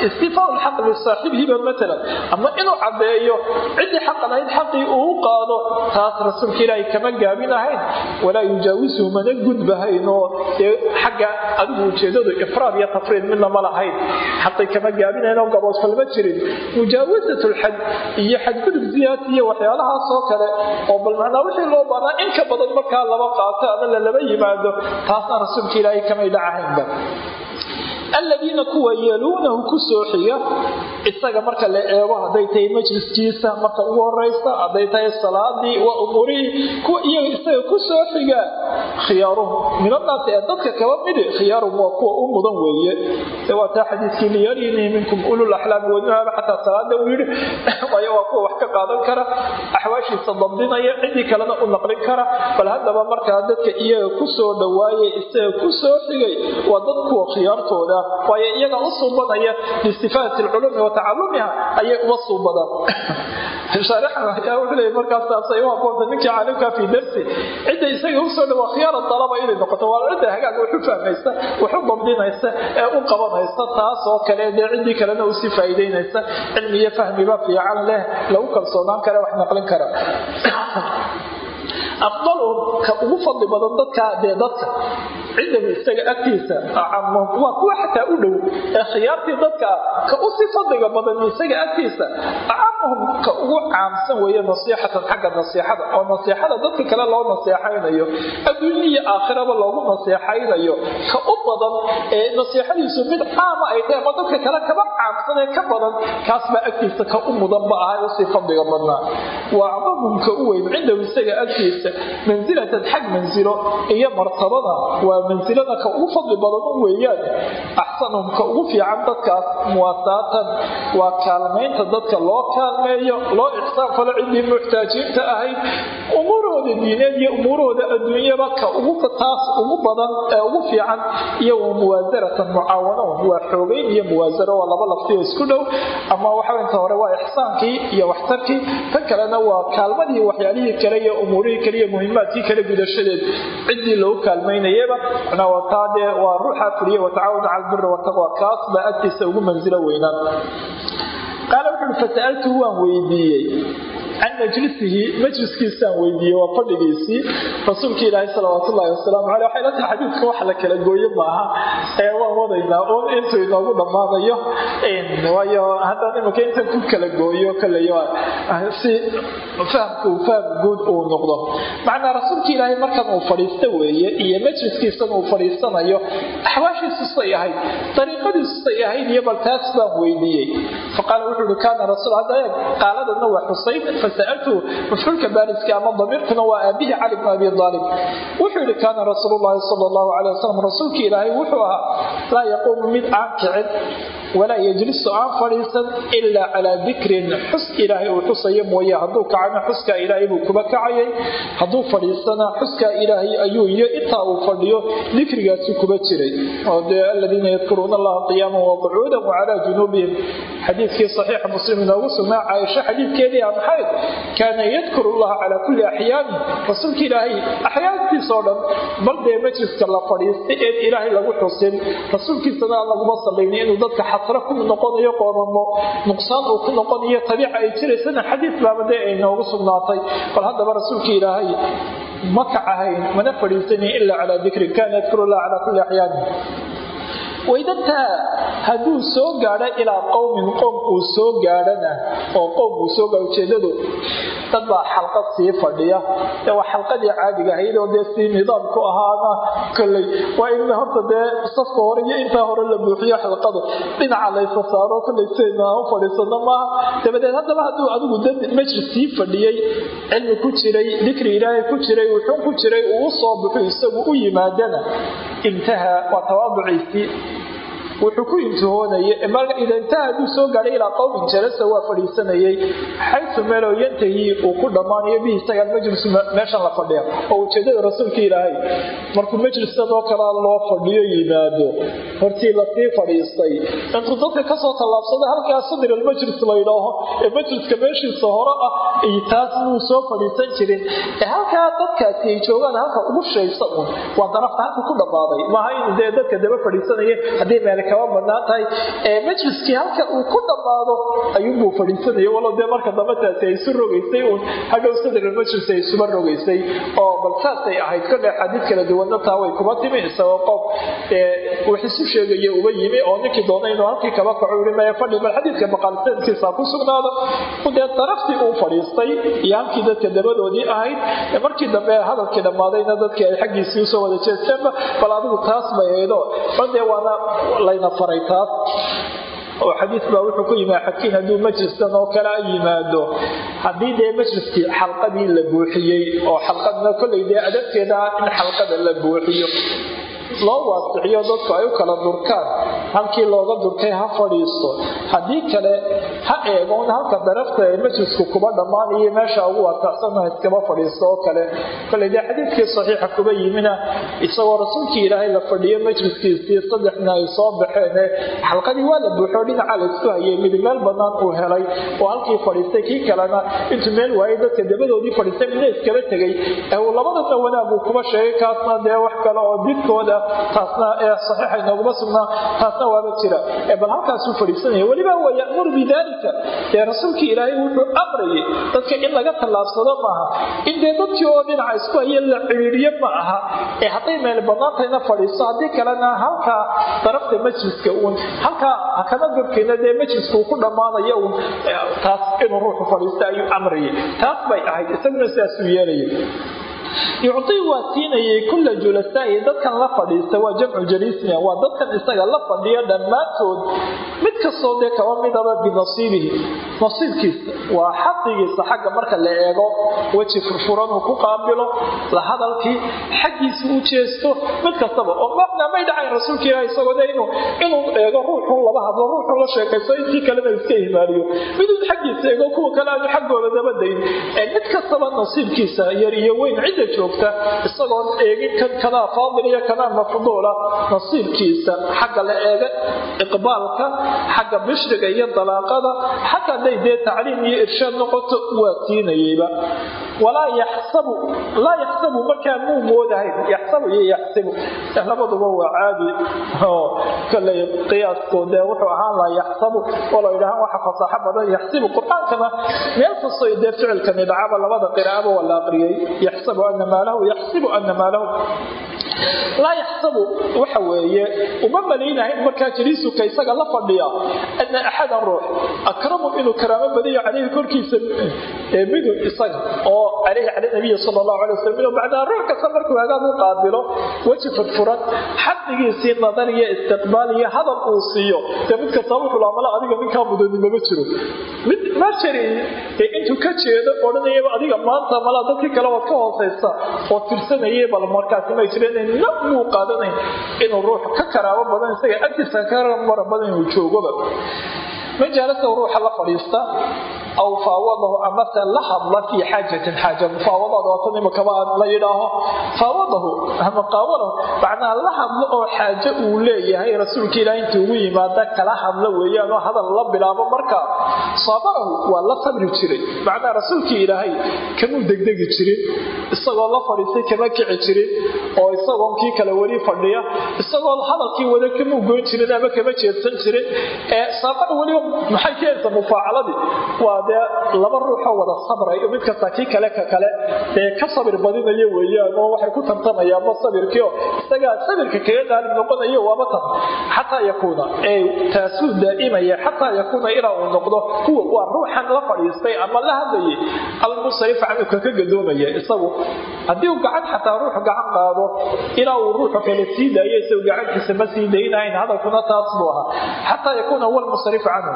istifaa lxaq lisaaxibihiba matalan ama inuu caddeeyo ciddii xaqan ahayd xaqii uu qaado. Taas rasuulka ilaahay kama gaabinahayn walaa yujaawisuhu mana gudbahayn oo dee xagga adigu ujeedadu ifraad iyo tafriid midna ma lahayn. Xaqii kama gaabinayn oo gaboodfal ma jirin. Mujaawasat lxad iyo xadgudub ziyaati iyo waxyaalahaas oo kale oo bal macnaa wixii loo baahnaa in ka badan markaa laba qaato ama lalaba yimaado taasna rasuulka ilaahay kamay dhacahaynba aladiina kuwa yeluunahu ku soo xiga isaga marka la eego hadday tahay majliskiisa marka ugu horeysa hadday tahay salaadii waa umuurihii kuwa iyaga isaga ku soo xiga khiyaaruhum minanaasi ee dadka kaba midi khiyaaruhum waa kuwa u mudan weeye. De waa taa xadiiskii liyarinii minkum ulul axlaami wanuhaba xataa salaada uu yidhi waayo waa kuwa wax ka qaadan kara axwaashiisa dabdinaya ciddii kalena u naqlin kara. Bal haddaba markaa dadka iyaga ku soo dhowaaye isaga ku soo xigay waa dad kuwa khiyaartooda waayo iyaga u suubanaya liistifaadati lculuumi wa ayay uma suubadaan afdaluhum ka ugu fadli badan dadka dee dadka. Cindahu isaga agtiisa waa kuwa xataa u dhow. Ee khiyaartii dadka ka u si fadliga badan isaga agtiisa acamuhum ka ugu caamsan weeye nasiixatan xagga nasiixada. Oo nasiixada dadka kale loo naseexaynayo adduunya iyo aakhiraba loogu naseexaynayo ka u badan ee nasiixadiisu mid caama ay tahay ama dadka kale kaba caamsan ee ka badan kaas baa agtiisa ka u mudan ba ahay u sii fadliga badnaa. Wa acdamhum ka u weyn cindahu isaga agtiisa mansilatan xag mansilo iyo martabada waa mansilada ka ugu fadli badan u weeyaan. Axsanhum ugu fiican dadkaas muwaasaatan waa kaalmaynta dadka loo kaalmeeyo loo ixsaan falo ciddii muxtaajiinta ahayd. Umuurahooda diineed iyo umuurahooda adduunyaba ka taas ugu badan ee ugu fiican iyo wa muwaasaratan mucaawano. Waa xoogeyn iyo muwaasaro waa laba laftiyo isku dhow. Ama waxa inta hore waa ixsaankii iyo waxtarkii. Tan kalena waa kaalmadii waxyaalihii kale iyo umuurihii kale iyo muhimaadkii kale gudashadeed. Ciddii loogu kaalmaynayaba taa dee waa ruuxa fuliya watacaawuna cala albiri wataqwa kaas baa agtiisa ugu mansilo weynaan. Qaala wuxuui fasa'altuhu waan weydiiyey can majlisihi majliskiisaan weydiiyey waa fadhigiisii rasuulka ilaahi salawaatu ullahi wasalaamu caleyh waxay la tahay xadiidka wax la kala gooyo maaha ee waan wadaynaa un intuu inoogu dhammaanayo waayo haddaan imanka intan ku kala gooyo kaleyo si fahamku faham guud uu noqdo macnaa rasuulka ilaahay markan uu fadhiista weeye iyo majliskiisan uu fadhiisanayo axwaashiisu ahayd dariiqadiisu ahayd iyo bal taas baan weydiiyey faqaala wuxuu uhi kaana rasuul hadda qaaladana waa xusayn fasaltu mafcuulka baariska ama damiirkuna waa aabihi cali bn abi aalib wuxuu yihi kaana rasuul llahi sal llahu alay wasalam rasuulka ilaahay wuxuu ahaa laa yaquumu mid aan kicin walaa yejlisu aan fadhiisan ilaa calaa dikrin xus ilaahay uu xusayo mooye. Hadduu kacana xuskaa ilaahay buu kuba kacayay. Hadduu fadhiisana xuskaa ilaahay ayuu iyo intaa uu fadhiyo dikrigaasi kuba jiray. Oo dee aladiina yadkuruuna allaha qiyaaman waqucuudan wacalaa junuubihim. Xadiidkii saxiixa muslim inoogu sugnaa caaisho xadiidkeedii aan ahayd kaana yadkuru llaha calaa kulli axyaani. Rasuulka ilaahay axyaantiisoo dhan bal dee majliska la fadhiistay een ilaahay lagu xusin. Rasuulkiisana aan inuu dadka xasro ku noqonayo qoomamo. Nuqsaan uu ku noqonayo tabiica ay jiraysana xadiid baaba ay noogu sugnaatay. Bal haddaba rasuulka ilaahay ma kacahayn mana fadhiisanin ilaa calaa dikrin kaana yadkuru llaha calaa kulli axyaani waydataa hadduu soo gaadho ilaa qowmin qoom uu soo gaadhana oo qoom uu soo gaadho ujeedadu dad baa xalqad sii fadhiya. Ee waa xalqadii caadiga ahayd oo dee sii nidaamku ahaana kolley waa in horta dee safka hore iyo intaa hore la buuxiyo xalqadu. Dhinaca laysa saaro kolley sidayna u fadhiisano maaha. Dabadeed haddaba hadduu adigu dad majlis sii fadhiyey cilmi ku jiray dikri ilaahay ku jiray wuxuu ku jiray uu soo baxo isagu u yimaadana intaha waa tawaaduciisii wuxuu ku intihoonaya ida intaha hadduu soo gaadhay ilaa qowmin jalasa waa fadhiisanayay xaysu meeloo yantahi uu ku dhammaanayo bihi isaga almajlisu meeshan la fadhiya. Oo ujeedada rasuulka ilaahay. Markuu majlisadoo kalea loo fadhiyo yimaado hortii la sii fadhiistay. Intuu dadka ka soo tallaabsada halkaa sadr almajlis la ydhaaho ee majliska meeshiisa hore ah taas muu soo fadhiisan jirin ee halkaa dadkaasi ay joogaan halka ugu shaysa un waa darafta halka ku dhammaaday. Maaha inuu dee dadka daba fadhiisanaya haddii meel kaba bannaan tahay ee majliskii halka uu ku dhammaado ayuunbuu fadhiisanaya walow dee marka dambe taasi ay isu rogaysay uun hadhow sadr majlis ay isuba rogaysay oo bal saasay ahayd kolle xadiid kala duwanna taa way kuma timi isagoo qof wax isu sheegaya uba yimi oo ninkii doona inuu halkii kaba kaco yii maya fadhi bal xadiidka maqaalsankiisa ku sugnaado. Dee daraftii uu fadhiistay iyo halkii dadka dabadoodii ahayd markii dambe hadalkii dhammaadayna dadkii ay xaggiisii u soo wada jeesteenba bal adigu taas bay ahaydo bal dee waana layna faray taas oo xadiis baa wuxuu ku yimi xakiin hadduu majliskan oo kale a yimaado haddii dee majliskii xalqadii la buuxiyey oo xalqadna kolley dee adabteeda ah in xalqada la buuxiyo loo waasiciyo dadku ay u kala durkaan. Halkii looga durkay ha fadhiisto. Haddii kale ha eegoon halka darafta ee majlisku kuba dhammaanayo meesha ugu waasacsanna iskaba fadhiisto oo kale. Kole xadiidkii saxiixa kuba yimina isagoo rasuulkii ilaahay la fadhiyo majliskiisii saddexna ay soo baxeen xalqadii waa la buuxo dhinaca la hayay mid meel bannaan uu helay oo halkii fadhiistay kii kalena intuu meel waayay dadka dabadoodii fadhiistay midna iskaba tegay. Labadana wanaag uu kuba sheegay kaasna dee wax kale oo didkooda taasna ee saxiixa inooguma sugnaa taasna waaba jira. Bal halkaasuu fadhiisanaya weliba wa yamuru bidaalika. Dee rasuulkii ilaahay wuxuu amrayay dadka in laga tallaabsado maaha. In dee dadkii oo dhinaca isku haya la ciriiriyo ma aha ee hadday meel bannaantayna fadhiisto haddii kalena halkaa darafta majliska uun halkaa hakama durkayna dee majliska uu ku dhammaanayo uun taas inuu ruuxu fadhiista ayuu amrayay. Taas bay ahayd isaguna sidaasuu yeelayay yucdii waa siinayay kulla julasaai dadkan la fadhiista waa jamcu jaliisna waa dadkan isaga la fadhiya dhammaantood. Mid kastoo dee kaba midaba binasiibihi. Nasiibkiisa waa xaqigiisa xagga marka la eego weji furfuran uu ku qaabilo la hadalkii xaggiisa u jeesto. Mid kastaba oo macnaa may dhacayn rasuulka ilaah isagoo de inuu eego ruuxuu laba hadlo ruuxuu la sheekaysto intii kalena iska ihmaaliyo miduu xaggiisa eego kuwa kale aanu xaggooda dabadayn mid kastaba nasiibkiisa yar iyo weyn cidda joogta isagoon eegin kan kanaa faadil iyo kanaa mafduula nasiibkiisa xagga la eega iqbaalka xagga bishriga iyo dalaaqada xataa haday dee tacliim iyo irshaad noqoto waa siinayeyba. Walaa yaxsabu laa yaxsabu markaa muu moodahayn yaxsabu iyo yaxsibu. Labaduba waa caadi. Oo qiyaasku dee wuxuu ahaan lahaa yaxsabu. Oo la waxa fasaaxo badan yaxsibu qur'aankana meel kastoo dee ficilkani dhacaba labada qiraa'aba waa la aqriyey. Yaxsabu ana maalahu yaxsibu ana maalahu laa yaxsabu waxa weeye uma malaynahayn markaa jaliisuka isaga la fadhiya ana axadan ruux akramu inuu karaamo badayo caleyhi korkiisa midu isaga oo caleyhi cala nabiyi sala allahu alay wasalam inuu bacdaa ruux kasta markuu hagaag u qaabilo weji furfuran xaddigiisii nadar iyo istiqbaal iyo hadal uu siiyo. Dee mid kasta wuxuu laamala adiga ninkaa mudani mama jiro. Mid mashari ee intuu ka jeedo odhanayaba adiga maanta malaa dadkii kale waad ka hoosaysa oo tirsanayay bal markaasi may jireen na muu qaadanayn inuu ruux ka karaabo badan isaga agtiisa ka mara badan inuu joogoba majaalasa ruuxa la fadhiista aw faawadahu amase la hadla fii xaajatin xaaja mufaawadaad waatan la yidhaaho faawadahu ama qaawalahu macnaa la hadlo oo xaajo uu leeyahay rasuulka ilaah intuu ugu yimaada kala hadla weeyaan oo hadal la bilaabo markaa saabarahu waa la sabri jiray macnaa rasuulkii ilaahay kamuu degdegi jirin isagoo la fadhiistay kama kici jirin oo isagoon kii kale weli fadhiya isagoo hadalkii wada kamuu goyn jirin ama kama jeedsan jirin ee saabara weliba maxay keenaysa mufaacaladii waa dee laba ruuxoo wada sabrayo mid kasta kii kale ka kale dee ka sabir badinayo weeyaan oo waxay ku tartamayaanba sabirkiio isagaa sabirka kaga qaalib noqonayo waaba tan xataa yakuuna ee taasuu daa'imaya xataa yakuuna ilaa uu noqdo kuwa waa ruuxan la fadhiistay ama la hadlayay almusarif canhu kaka gadoomaya isagu. Haddii uu gacan xataa ruuxu gacan qaado ilaa uu ruuxu kale sii daayo isagu gacantiisa ma sii daynahayn hadalkuna taas buu ahaa. Xataa yakuuna huwa almusarif canhu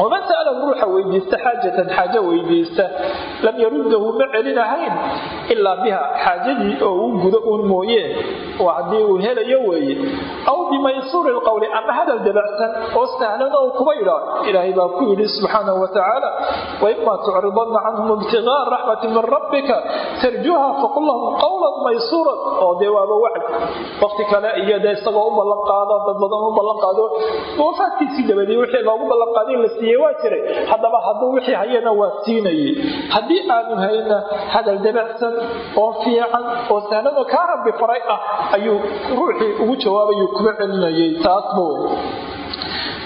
waman sa'alahu ruuxa weydiista xaajatan xaajo weydiista lam yaruddahu ma celinahayn ilaa biha xaajadii oo uu gudo uun mooyee oo haddii uu helayo weeye. Aw bimaysuuri lqowli ama hadal dabacsan oo sahlan oo kuba yidhaa ilaahay baa ku yidhi subxaanahu watacaala waima tucridanna canhum ibtigaa raxmati min rabbika tarjuha faqul lahum qowlan maysuuran. Oo dee waaba wacd waqti kale iyo isagoo u ballan qaado dad badan u ballan qaado wafaadkiisii dabadii wixii loogu ballan qaaday la siiyey waa jiray. Haddaba hadduu wixii hayana waa siinayay haddii aanu hayna hadal dabacsan oo fiican oo sahlan oo kaa rabbi faray ah ayuu ruuxii ugu jawaabayuu kuma celinayay taasba wey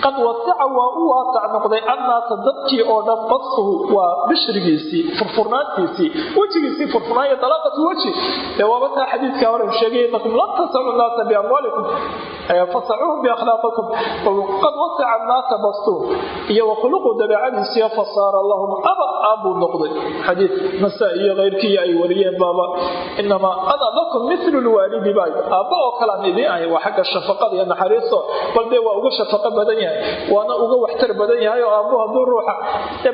qad wasaca waa u waasac noqday annaasa dadkii oo dhan badsuhu waa bishrigiisii furfurnaantiisii wejigiisii furfurnaanya dalaaqatu weji. Dee waaba taa xadiidkaa horen sheegay inakum lan tasacu nnaasa biamwaalikum fasacuuhum biakhlaaqikum qad wasaca annaasa bastuhu iyo wakhuluqu dabeecadiisiyo fasaara lahum abad aabbuu noqday. Xadiid nasaa iyo keyrkii ay wariyeen baaba. Inamaa ana lakum milu lwaalidi baa aabba oo kalaan idiin ahay waa xagga shafaqada iyo naxariisto bal dee waa uga shafaqo badan yahay waana uga waxtar badan yahay oo aabbu hadduu ruuxa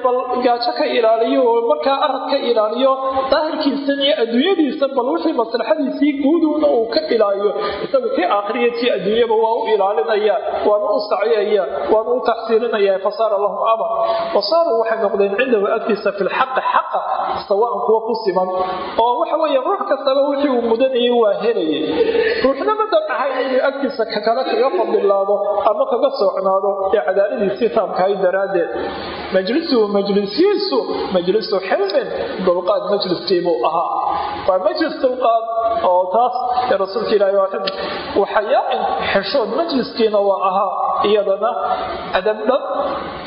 bal gaajo ka ilaaliyo oo markaa arad ka ilaaliyo daahirkiisan iyo adduunyadiisa bal wixii maslaxadiisii guuduuna uu ka ilaaliyo isagu tii aakhiriya tii adduunyaba waa u ilaalinaya waana u saciyaya waana u taxsiilinaya fasaara lahum amar. Wasaaruu waxay noqdeen cindahu agtiisa fi lxaqi xaqa sawaan kuwa ku siman. Oo waxa weeye ruux kastaba wixii uu mudanayay waa helayay ruuxna madan ahayn inuu agtiisa kakale kaga fadilaado ama kaga socnaado ee cadaaladiisii taamkahay daraaddeed. Majlisuhu majlisiisu majlisu xilmin dulqaad majliskiibuu ahaa. Waa majlis dulqaad oo taas ee rasuulka ilaahi waa xilm waxayaain xeshood majliskiina waa ahaa iyadana adab dhan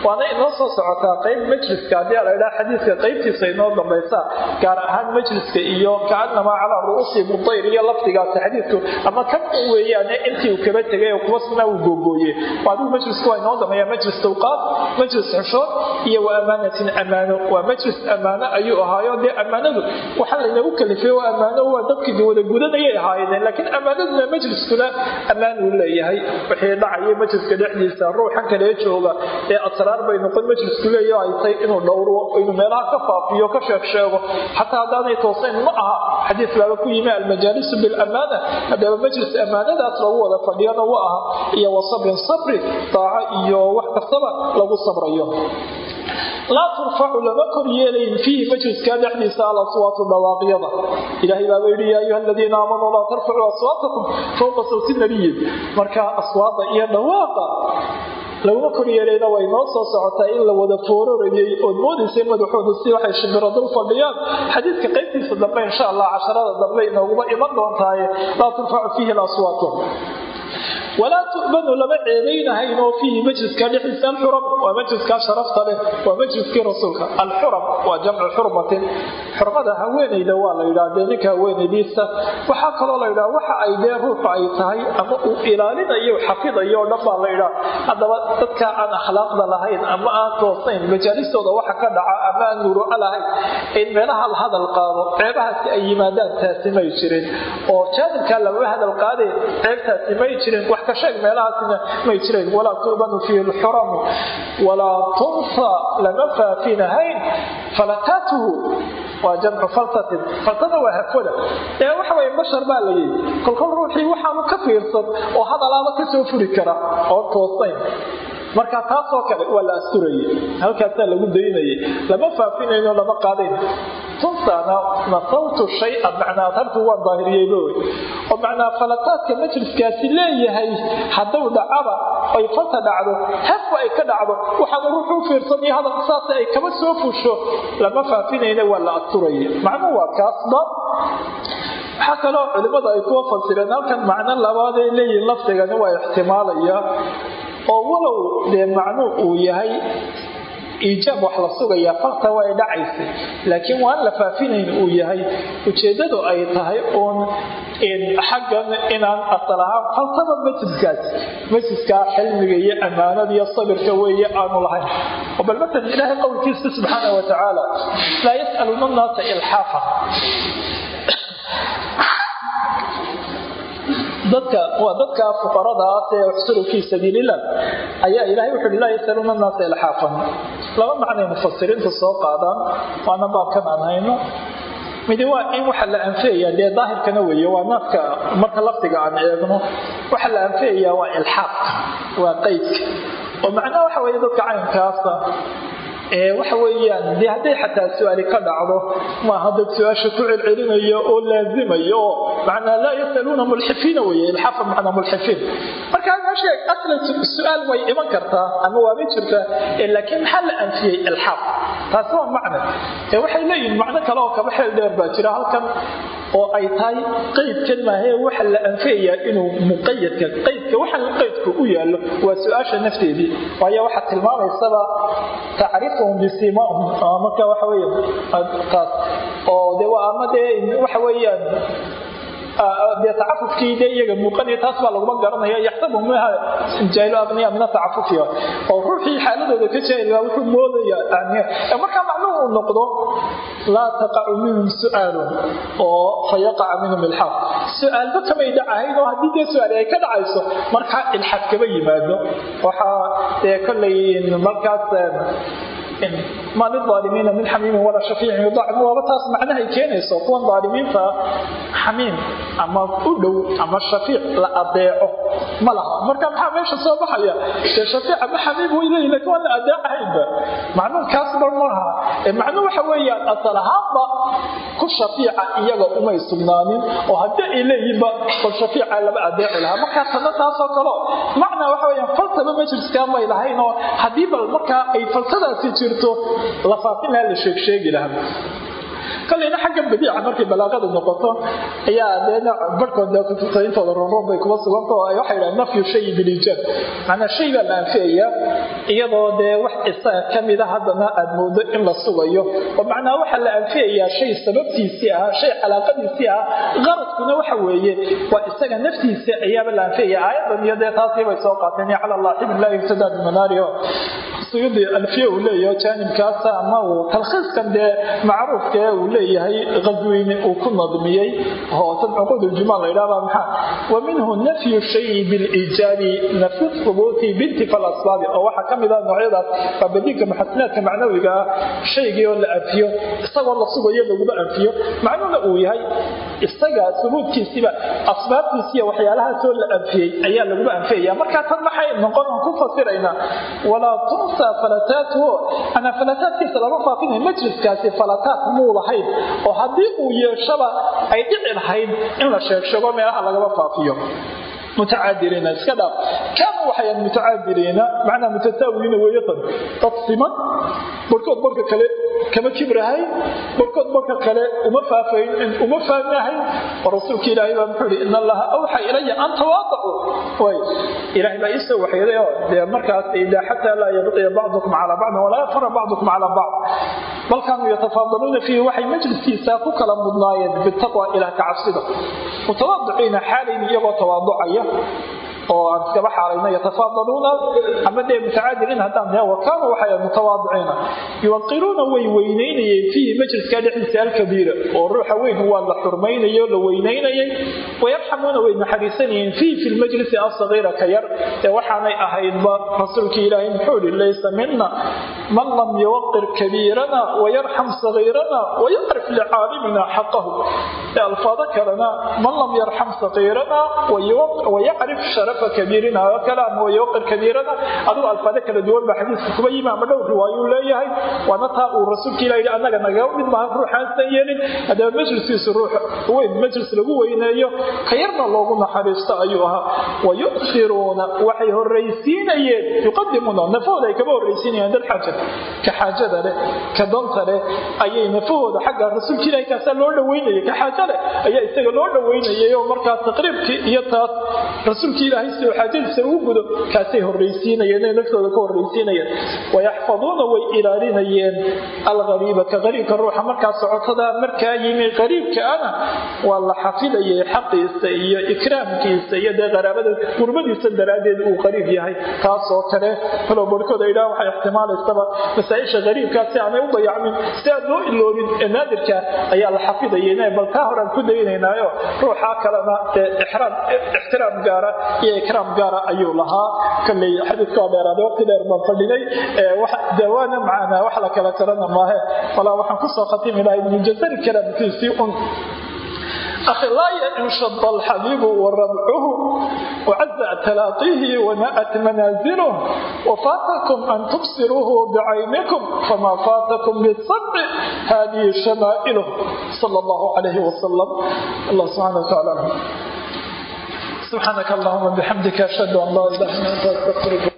waana inoo soo socotaa qayb majliska. Haddii la idhaha xadiiska qaybtiisa inoo dambaysa gaar ahaan majliska iyo kaanamaa calaa ru'uusi mudayr iyo lafdigaasi xadiidku ama kan weeyaane intii uu kaba tegay sina uu googooye adigu majlisku waa inoo dambeeya majlis dulqaad majlis xeshood iyo wa amaanatin ammaano waa majlis ammaano ayuu ahaayo dee ammaanadu waxaa laynagu kalifay oo ammaano waa dadkii wada gudanayay ahaayeen laakiin ammaanaduna majliskuna ammaan uu leeyahay wixii dhacayay majliska dhexdiisa ruuxan kalee jooga ee asraar bay noqon majlisku leeyaho ay tahay inuu dhowro inuu meelaha ka faafiyo ka sheeg sheego xataa haddaanay toosayn ma aha xadiis baaba ku yimi almajaalisu bilamaana haddaba majlis ammaanadaas lagu wada fadhiyana wa aha iyo wa sabrin sabri daaco iyo wax kastaba lagu sabrayo. Laa turfacu lama kor yeelayn fiihi majliska dhexdiisa alaswaatu dhawaaqyada ilaahay baaba yidhi yaa ayuha aladiina aamanuu laa tarfacuu aswaatakum fowqa sawti nabiyin marka aswaada iyo dhawaaqa laguma kor yeelayna way noo soo socotaa in la wada foororayay ood moodaysay madaxooda si waxay shimbiro fadhiyaan. Xadiidka qaybtiisa dambe insha allah casharada dambe inooguma iman doontaaye laa turfacu fiihi alaswaatu walaa tu'banu lama ceebaynahayn fiihi majliska dhexdiisa alxuram waa majliskaa sharafta leh waa majliskii rasuulka alxuram waa jamcu xurmatin xurmada haweenayda waa la yidhaha ninka haweenaydiisa waxaa kaloo la yidhaha waxa ay dee ruuxu ay tahay ama uu ilaalinayo xafidayo o dhan baa la yidhaha haddaba dadka aan akhlaaqda lahayn ama aan toosayn majaalistooda waxa ka dhaca ama aan nuruco lahayn in meelaha la hadal qaado ceebahaasi ay yimaadaan taasi may jirin oo jaanibkaa lamama hadal qaadeen ceebtaasi may jirin wax ka sheeg meelahaasina may jireen. Walaa tu'banu fiihi lxuramu walaa tunsa lama faafinahayn falataatuhu waa jamcu falsatin. Falsada waa hafwada ee waxa weye bashar baa la yidhi kolkol ruuxii waxaanu ka fiirsan oo hadalaaba ka soo furi kara oo toosayn marka taasoo kale waa la asturayay halkaasaa lagu daynayay lama faafinayno lama qaadayn. Tunsana nasawtu shaya macnaa adhabtu waan daahiriyeyba wey oo macnaa falataadka majliskaasi leeyahay hadduu dhacaba ay falta dhacdo hefba ay ka dhacdo waxaanu ruuxu u fiirsanayo hadalka saas ay kaba soo fusho. Lama faafinayna waa la asturaya macnuhu waa kaasba waxaa kaloo culimmada ay kuwa fasireen halkan macno labaad ay leeyihiin lafdigani waa ixtimaalaya oo walow dee macnuu uu yahay iijaab wax la sugayaa falta way dhacaysay. Laakiin waan la faafinayn uu yahay. Ujeeddadu ay tahay uun xaggan inaan asal ahaan faltaba masjidkaas masjidkaa xilmiga iyo ammaanada iyo sabirka weeye aanu lahayn. Bal matalan ilaahay qowlkiisa subxaana wa tacaala laa yas'aluuna annaasa ilxaafa waa dadka fuqaradaas ee uxsuru fii ayaa ilahay wuxu uhi laa yasaluuna annaasa ilxaafan laba macnay mufasiriinta soo qaadaan waana baabkan aan hayno midi waa in waxa la anfiyaya dee daahirkana weeye waa naafka marka lafdiga aan eegno. Waxa la anfiyayaa waa ilxaaqka waa qeydka oo macnaha waxa weeye dadka caynkaasa waxa weeyaan dee hadday xataa su'aali ka dhacdo maaha dad su'aasha ku celcelinayo oo laazimayo oo macnaa laa yasaluuna mulxifiina weye ilxafa macnaa mulxifiin marka meesha aslan su'aal way iman kartaa ama waaba jirtaa laakiin maxaa la anfiyey ilxaaf taasi waa macna ee waxay leeyihiin macno kale oo kaba xeel dheer baa jira halkan oo ay tahay qeydkan maahae waxa la anfiyayaa inuu muqayadka qeydka waxa qeydku u yaallo waa su'aasha nafteedii. Waayo waxaa tilmaamaysaba tacrifuhum bisimaahum marka waxa weya taas oo de waa ama dee waxa weeyaan dee tacafufkii dee iyaga muuqanaya taas baa laguma garanaya yaxsabu minha jaahilu abniya min atacafufiya oo ruuxii xaaladooda ka jaahilaa wuxuu moodaya markaa macnuhu uu noqdo laa taqacu minhum su'aalun oo fayaqaca minhum ilxaaq su'aalba kamay dhacahayn oo haddii dee su'aal ay ka dhacayso markaa ilxaaq kaba yimaado. Waxaa dee kollay markaas ma lilaalimiina min xamiimin walaa shafiicin yudacim waaba taas macnahay keenayso kuwan daalimiinta xamiim ama u dhow ama shafiic la adeeco ma laha. Marka maxaa meesha soo baxaya? Dee shafiic ama xamiim way leeyihiin laakiin waan la adeecahaynba macnuhu kaas bar maaha macnuhu waxa weeyaan asal ahaanba ku shafiica iyaga umay sugnaanin oo haddii ay leeyihinba bal shafiica lama adeeci lahaa. Markaa tana taasoo kalo macnaa waxa weyaan faltaba majliskaa may lahayn oo haddii bal markaa ay faltadaasi jirto la faafin lahaa la sheegsheegi lahaa koleyna xagga badiica markay balaaqada noqoto ayaa deena barhkood dee kutubta intooda ronron bay kuma suganta oo waxay yidhahan nafyu shayi biliijaab macnaa shay baa la anfiyaya iyadoo dee wax isaga ka mida haddana aad moodo in la sugayo. Oo macnaa waxaa la anfiyayaa shay sababtiisii ahaa shay calaaqadiisii ahaa qaradkuna waxa weeye waa isaga naftiisa ayaaba la anfiyaya aayadan iyo dee taasii bay soo qaateen cala allah xibn laa yubtadaa bimanaariho suyudi alfiya uu leeyaho jaanibkaasa ama uu talkhiiskan dee macruufka ee uu leeyahay qasweyne uu ku nadmiyey. Oo tan cuquud uljumaal la yidhahda maxaa? Wa minhu nafyu shayi biliijaabi nafyu thubuuti bintifa lasbaabi oo waxaa ka mid ah noocyadaas waa badiinka muxasinaadka macnawiga ah. Shaygii oo la anfiyo isagoo la sugayo laguma anfiyo. Macnuhuna uu yahay isaga subuudkiisiiba asbaabtiisiiya waxyaalahaasoo la anfiyey ayaa laguma anfiyaya. Markaa tan maxay noqon ku fasiraynaa walaa tunsa falataatuhu anaa falataadkiisa lama faafinayo majliskaasi falataad muu lahayn oo haddii uu yeeshaba ay dhici lahayd in la sheegsheego meelaha lagama faafiyo. Mutacaadiriina iska dhaaf. Kaanu waxayan mutacaadiriina macnaa mutataawiina weeyatan dad siman barkood barka kale kama kibrahay barkood barka kale uma uma faahmahayn oo rasuulka ilaahay baa muxuu ihi in allaha awxa ilaya an tawaadacu way. Ilaahay baa iisoo waxyeeday oo dee markaas idaa xataa laa yabqiya bacdukum calaa bacdin walaa yafara bacdukum calaa bacd. Bal kaanuu yatafaadaluuna fiihi waxay majliskiisa ku kala mudnaayeen bitaqwa ilaah ka cabsida. Mutawaadiciina iyagoo tawaaducaya oo aan iskaba xaalayno yatafaadaluuna ama dee mutacaadiliin haddaan dee wakaanu waxay mutawaadiciina yuwaqiruuna way weynaynayeen fiihi majliska dhexdiisa alkabiira oo ruuxa weyn waa la xurmaynayay la weynaynayay. Wayarxamuuna way naxariisanayeen fiihi fi lmajlisi asagiira ka yar. Ee waxaanay ahaydba rasuulkii ilaahay muxuu ihi laysa mina man lam yuwaqir kabiirana wayarxam sagiirana wayacrif licaalimina xaqahu. Alfaado kalena man lam yarxam sagiirana wayacrif sharafa kabiirina oo kale ama wayawqir kabiirana adigu alfaado kala duwan baa xadiiska kuba yimi ama dhowr riwaayuu leeyahay. Waana taa uu rasuulka ilah yidhi annaga nagaga mid maaha ruuxaansan yeelin. Haddaba majliskiisu ruux weyn majlis lagu weyneeyo ka yarna loogu naxariisto ayuu ahaa. Wayuqiruuna waxay horraysiinayeen yuqadimuuna nafahooda ay kaba horraysiinayeen dad xaaja ka xaajada leh ka danta leh ayay nafahooda xagga rasuulka ilahi kaasaa loo dhaweynayay ka xaaja leh ayaa isaga loo dhaweynayay oo markaa taqriibkii iyo taas rasuulka ilaahay si xaajadiisa ugu gudo kaasay horraysiinayeen inay naftooda ka horraysiinayeen. Wayaxfaduuna way ilaalinayeen. Alqariiba ka qariibka ruuxa markaa socotada markaa yimi qariibkaana waa la xafidayay xaqiisa iyo ikraamkiisa iyo dee qaraabada gurbadiisa daraaddeed uu qariib yahay. Taasoo kale kalow barhkooda idhaha waxay ixtimaalaysaba masaa-isha qariibkaa aanay u dayacmin si aan loo iloobin ee naadirka ayaa la xafidayay bal taa horaan ku daynaynaayo ruuxaa kalena ixtiraam gaara iyo ikraam gaara ayuu lahaa kolley xadiidka waa dheeraaday waqti dheer baan fadhinay dawaana macaana wax la kala tarana maahe walaa waxaan kusoo khatimi lahay ibnu jazari kalaamkiisii un أخي لا ينشط الحبيب وربعه وعز تلاقيه ونأت منازله وفاتكم أن تبصروه بعينكم فما فاتكم بالصبر هذه شمائله صلى الله عليه وسلم الله سبحانه وتعالى سبحانك اللهم بحمدك أشهد أن لا إله إلا أنت أستغفرك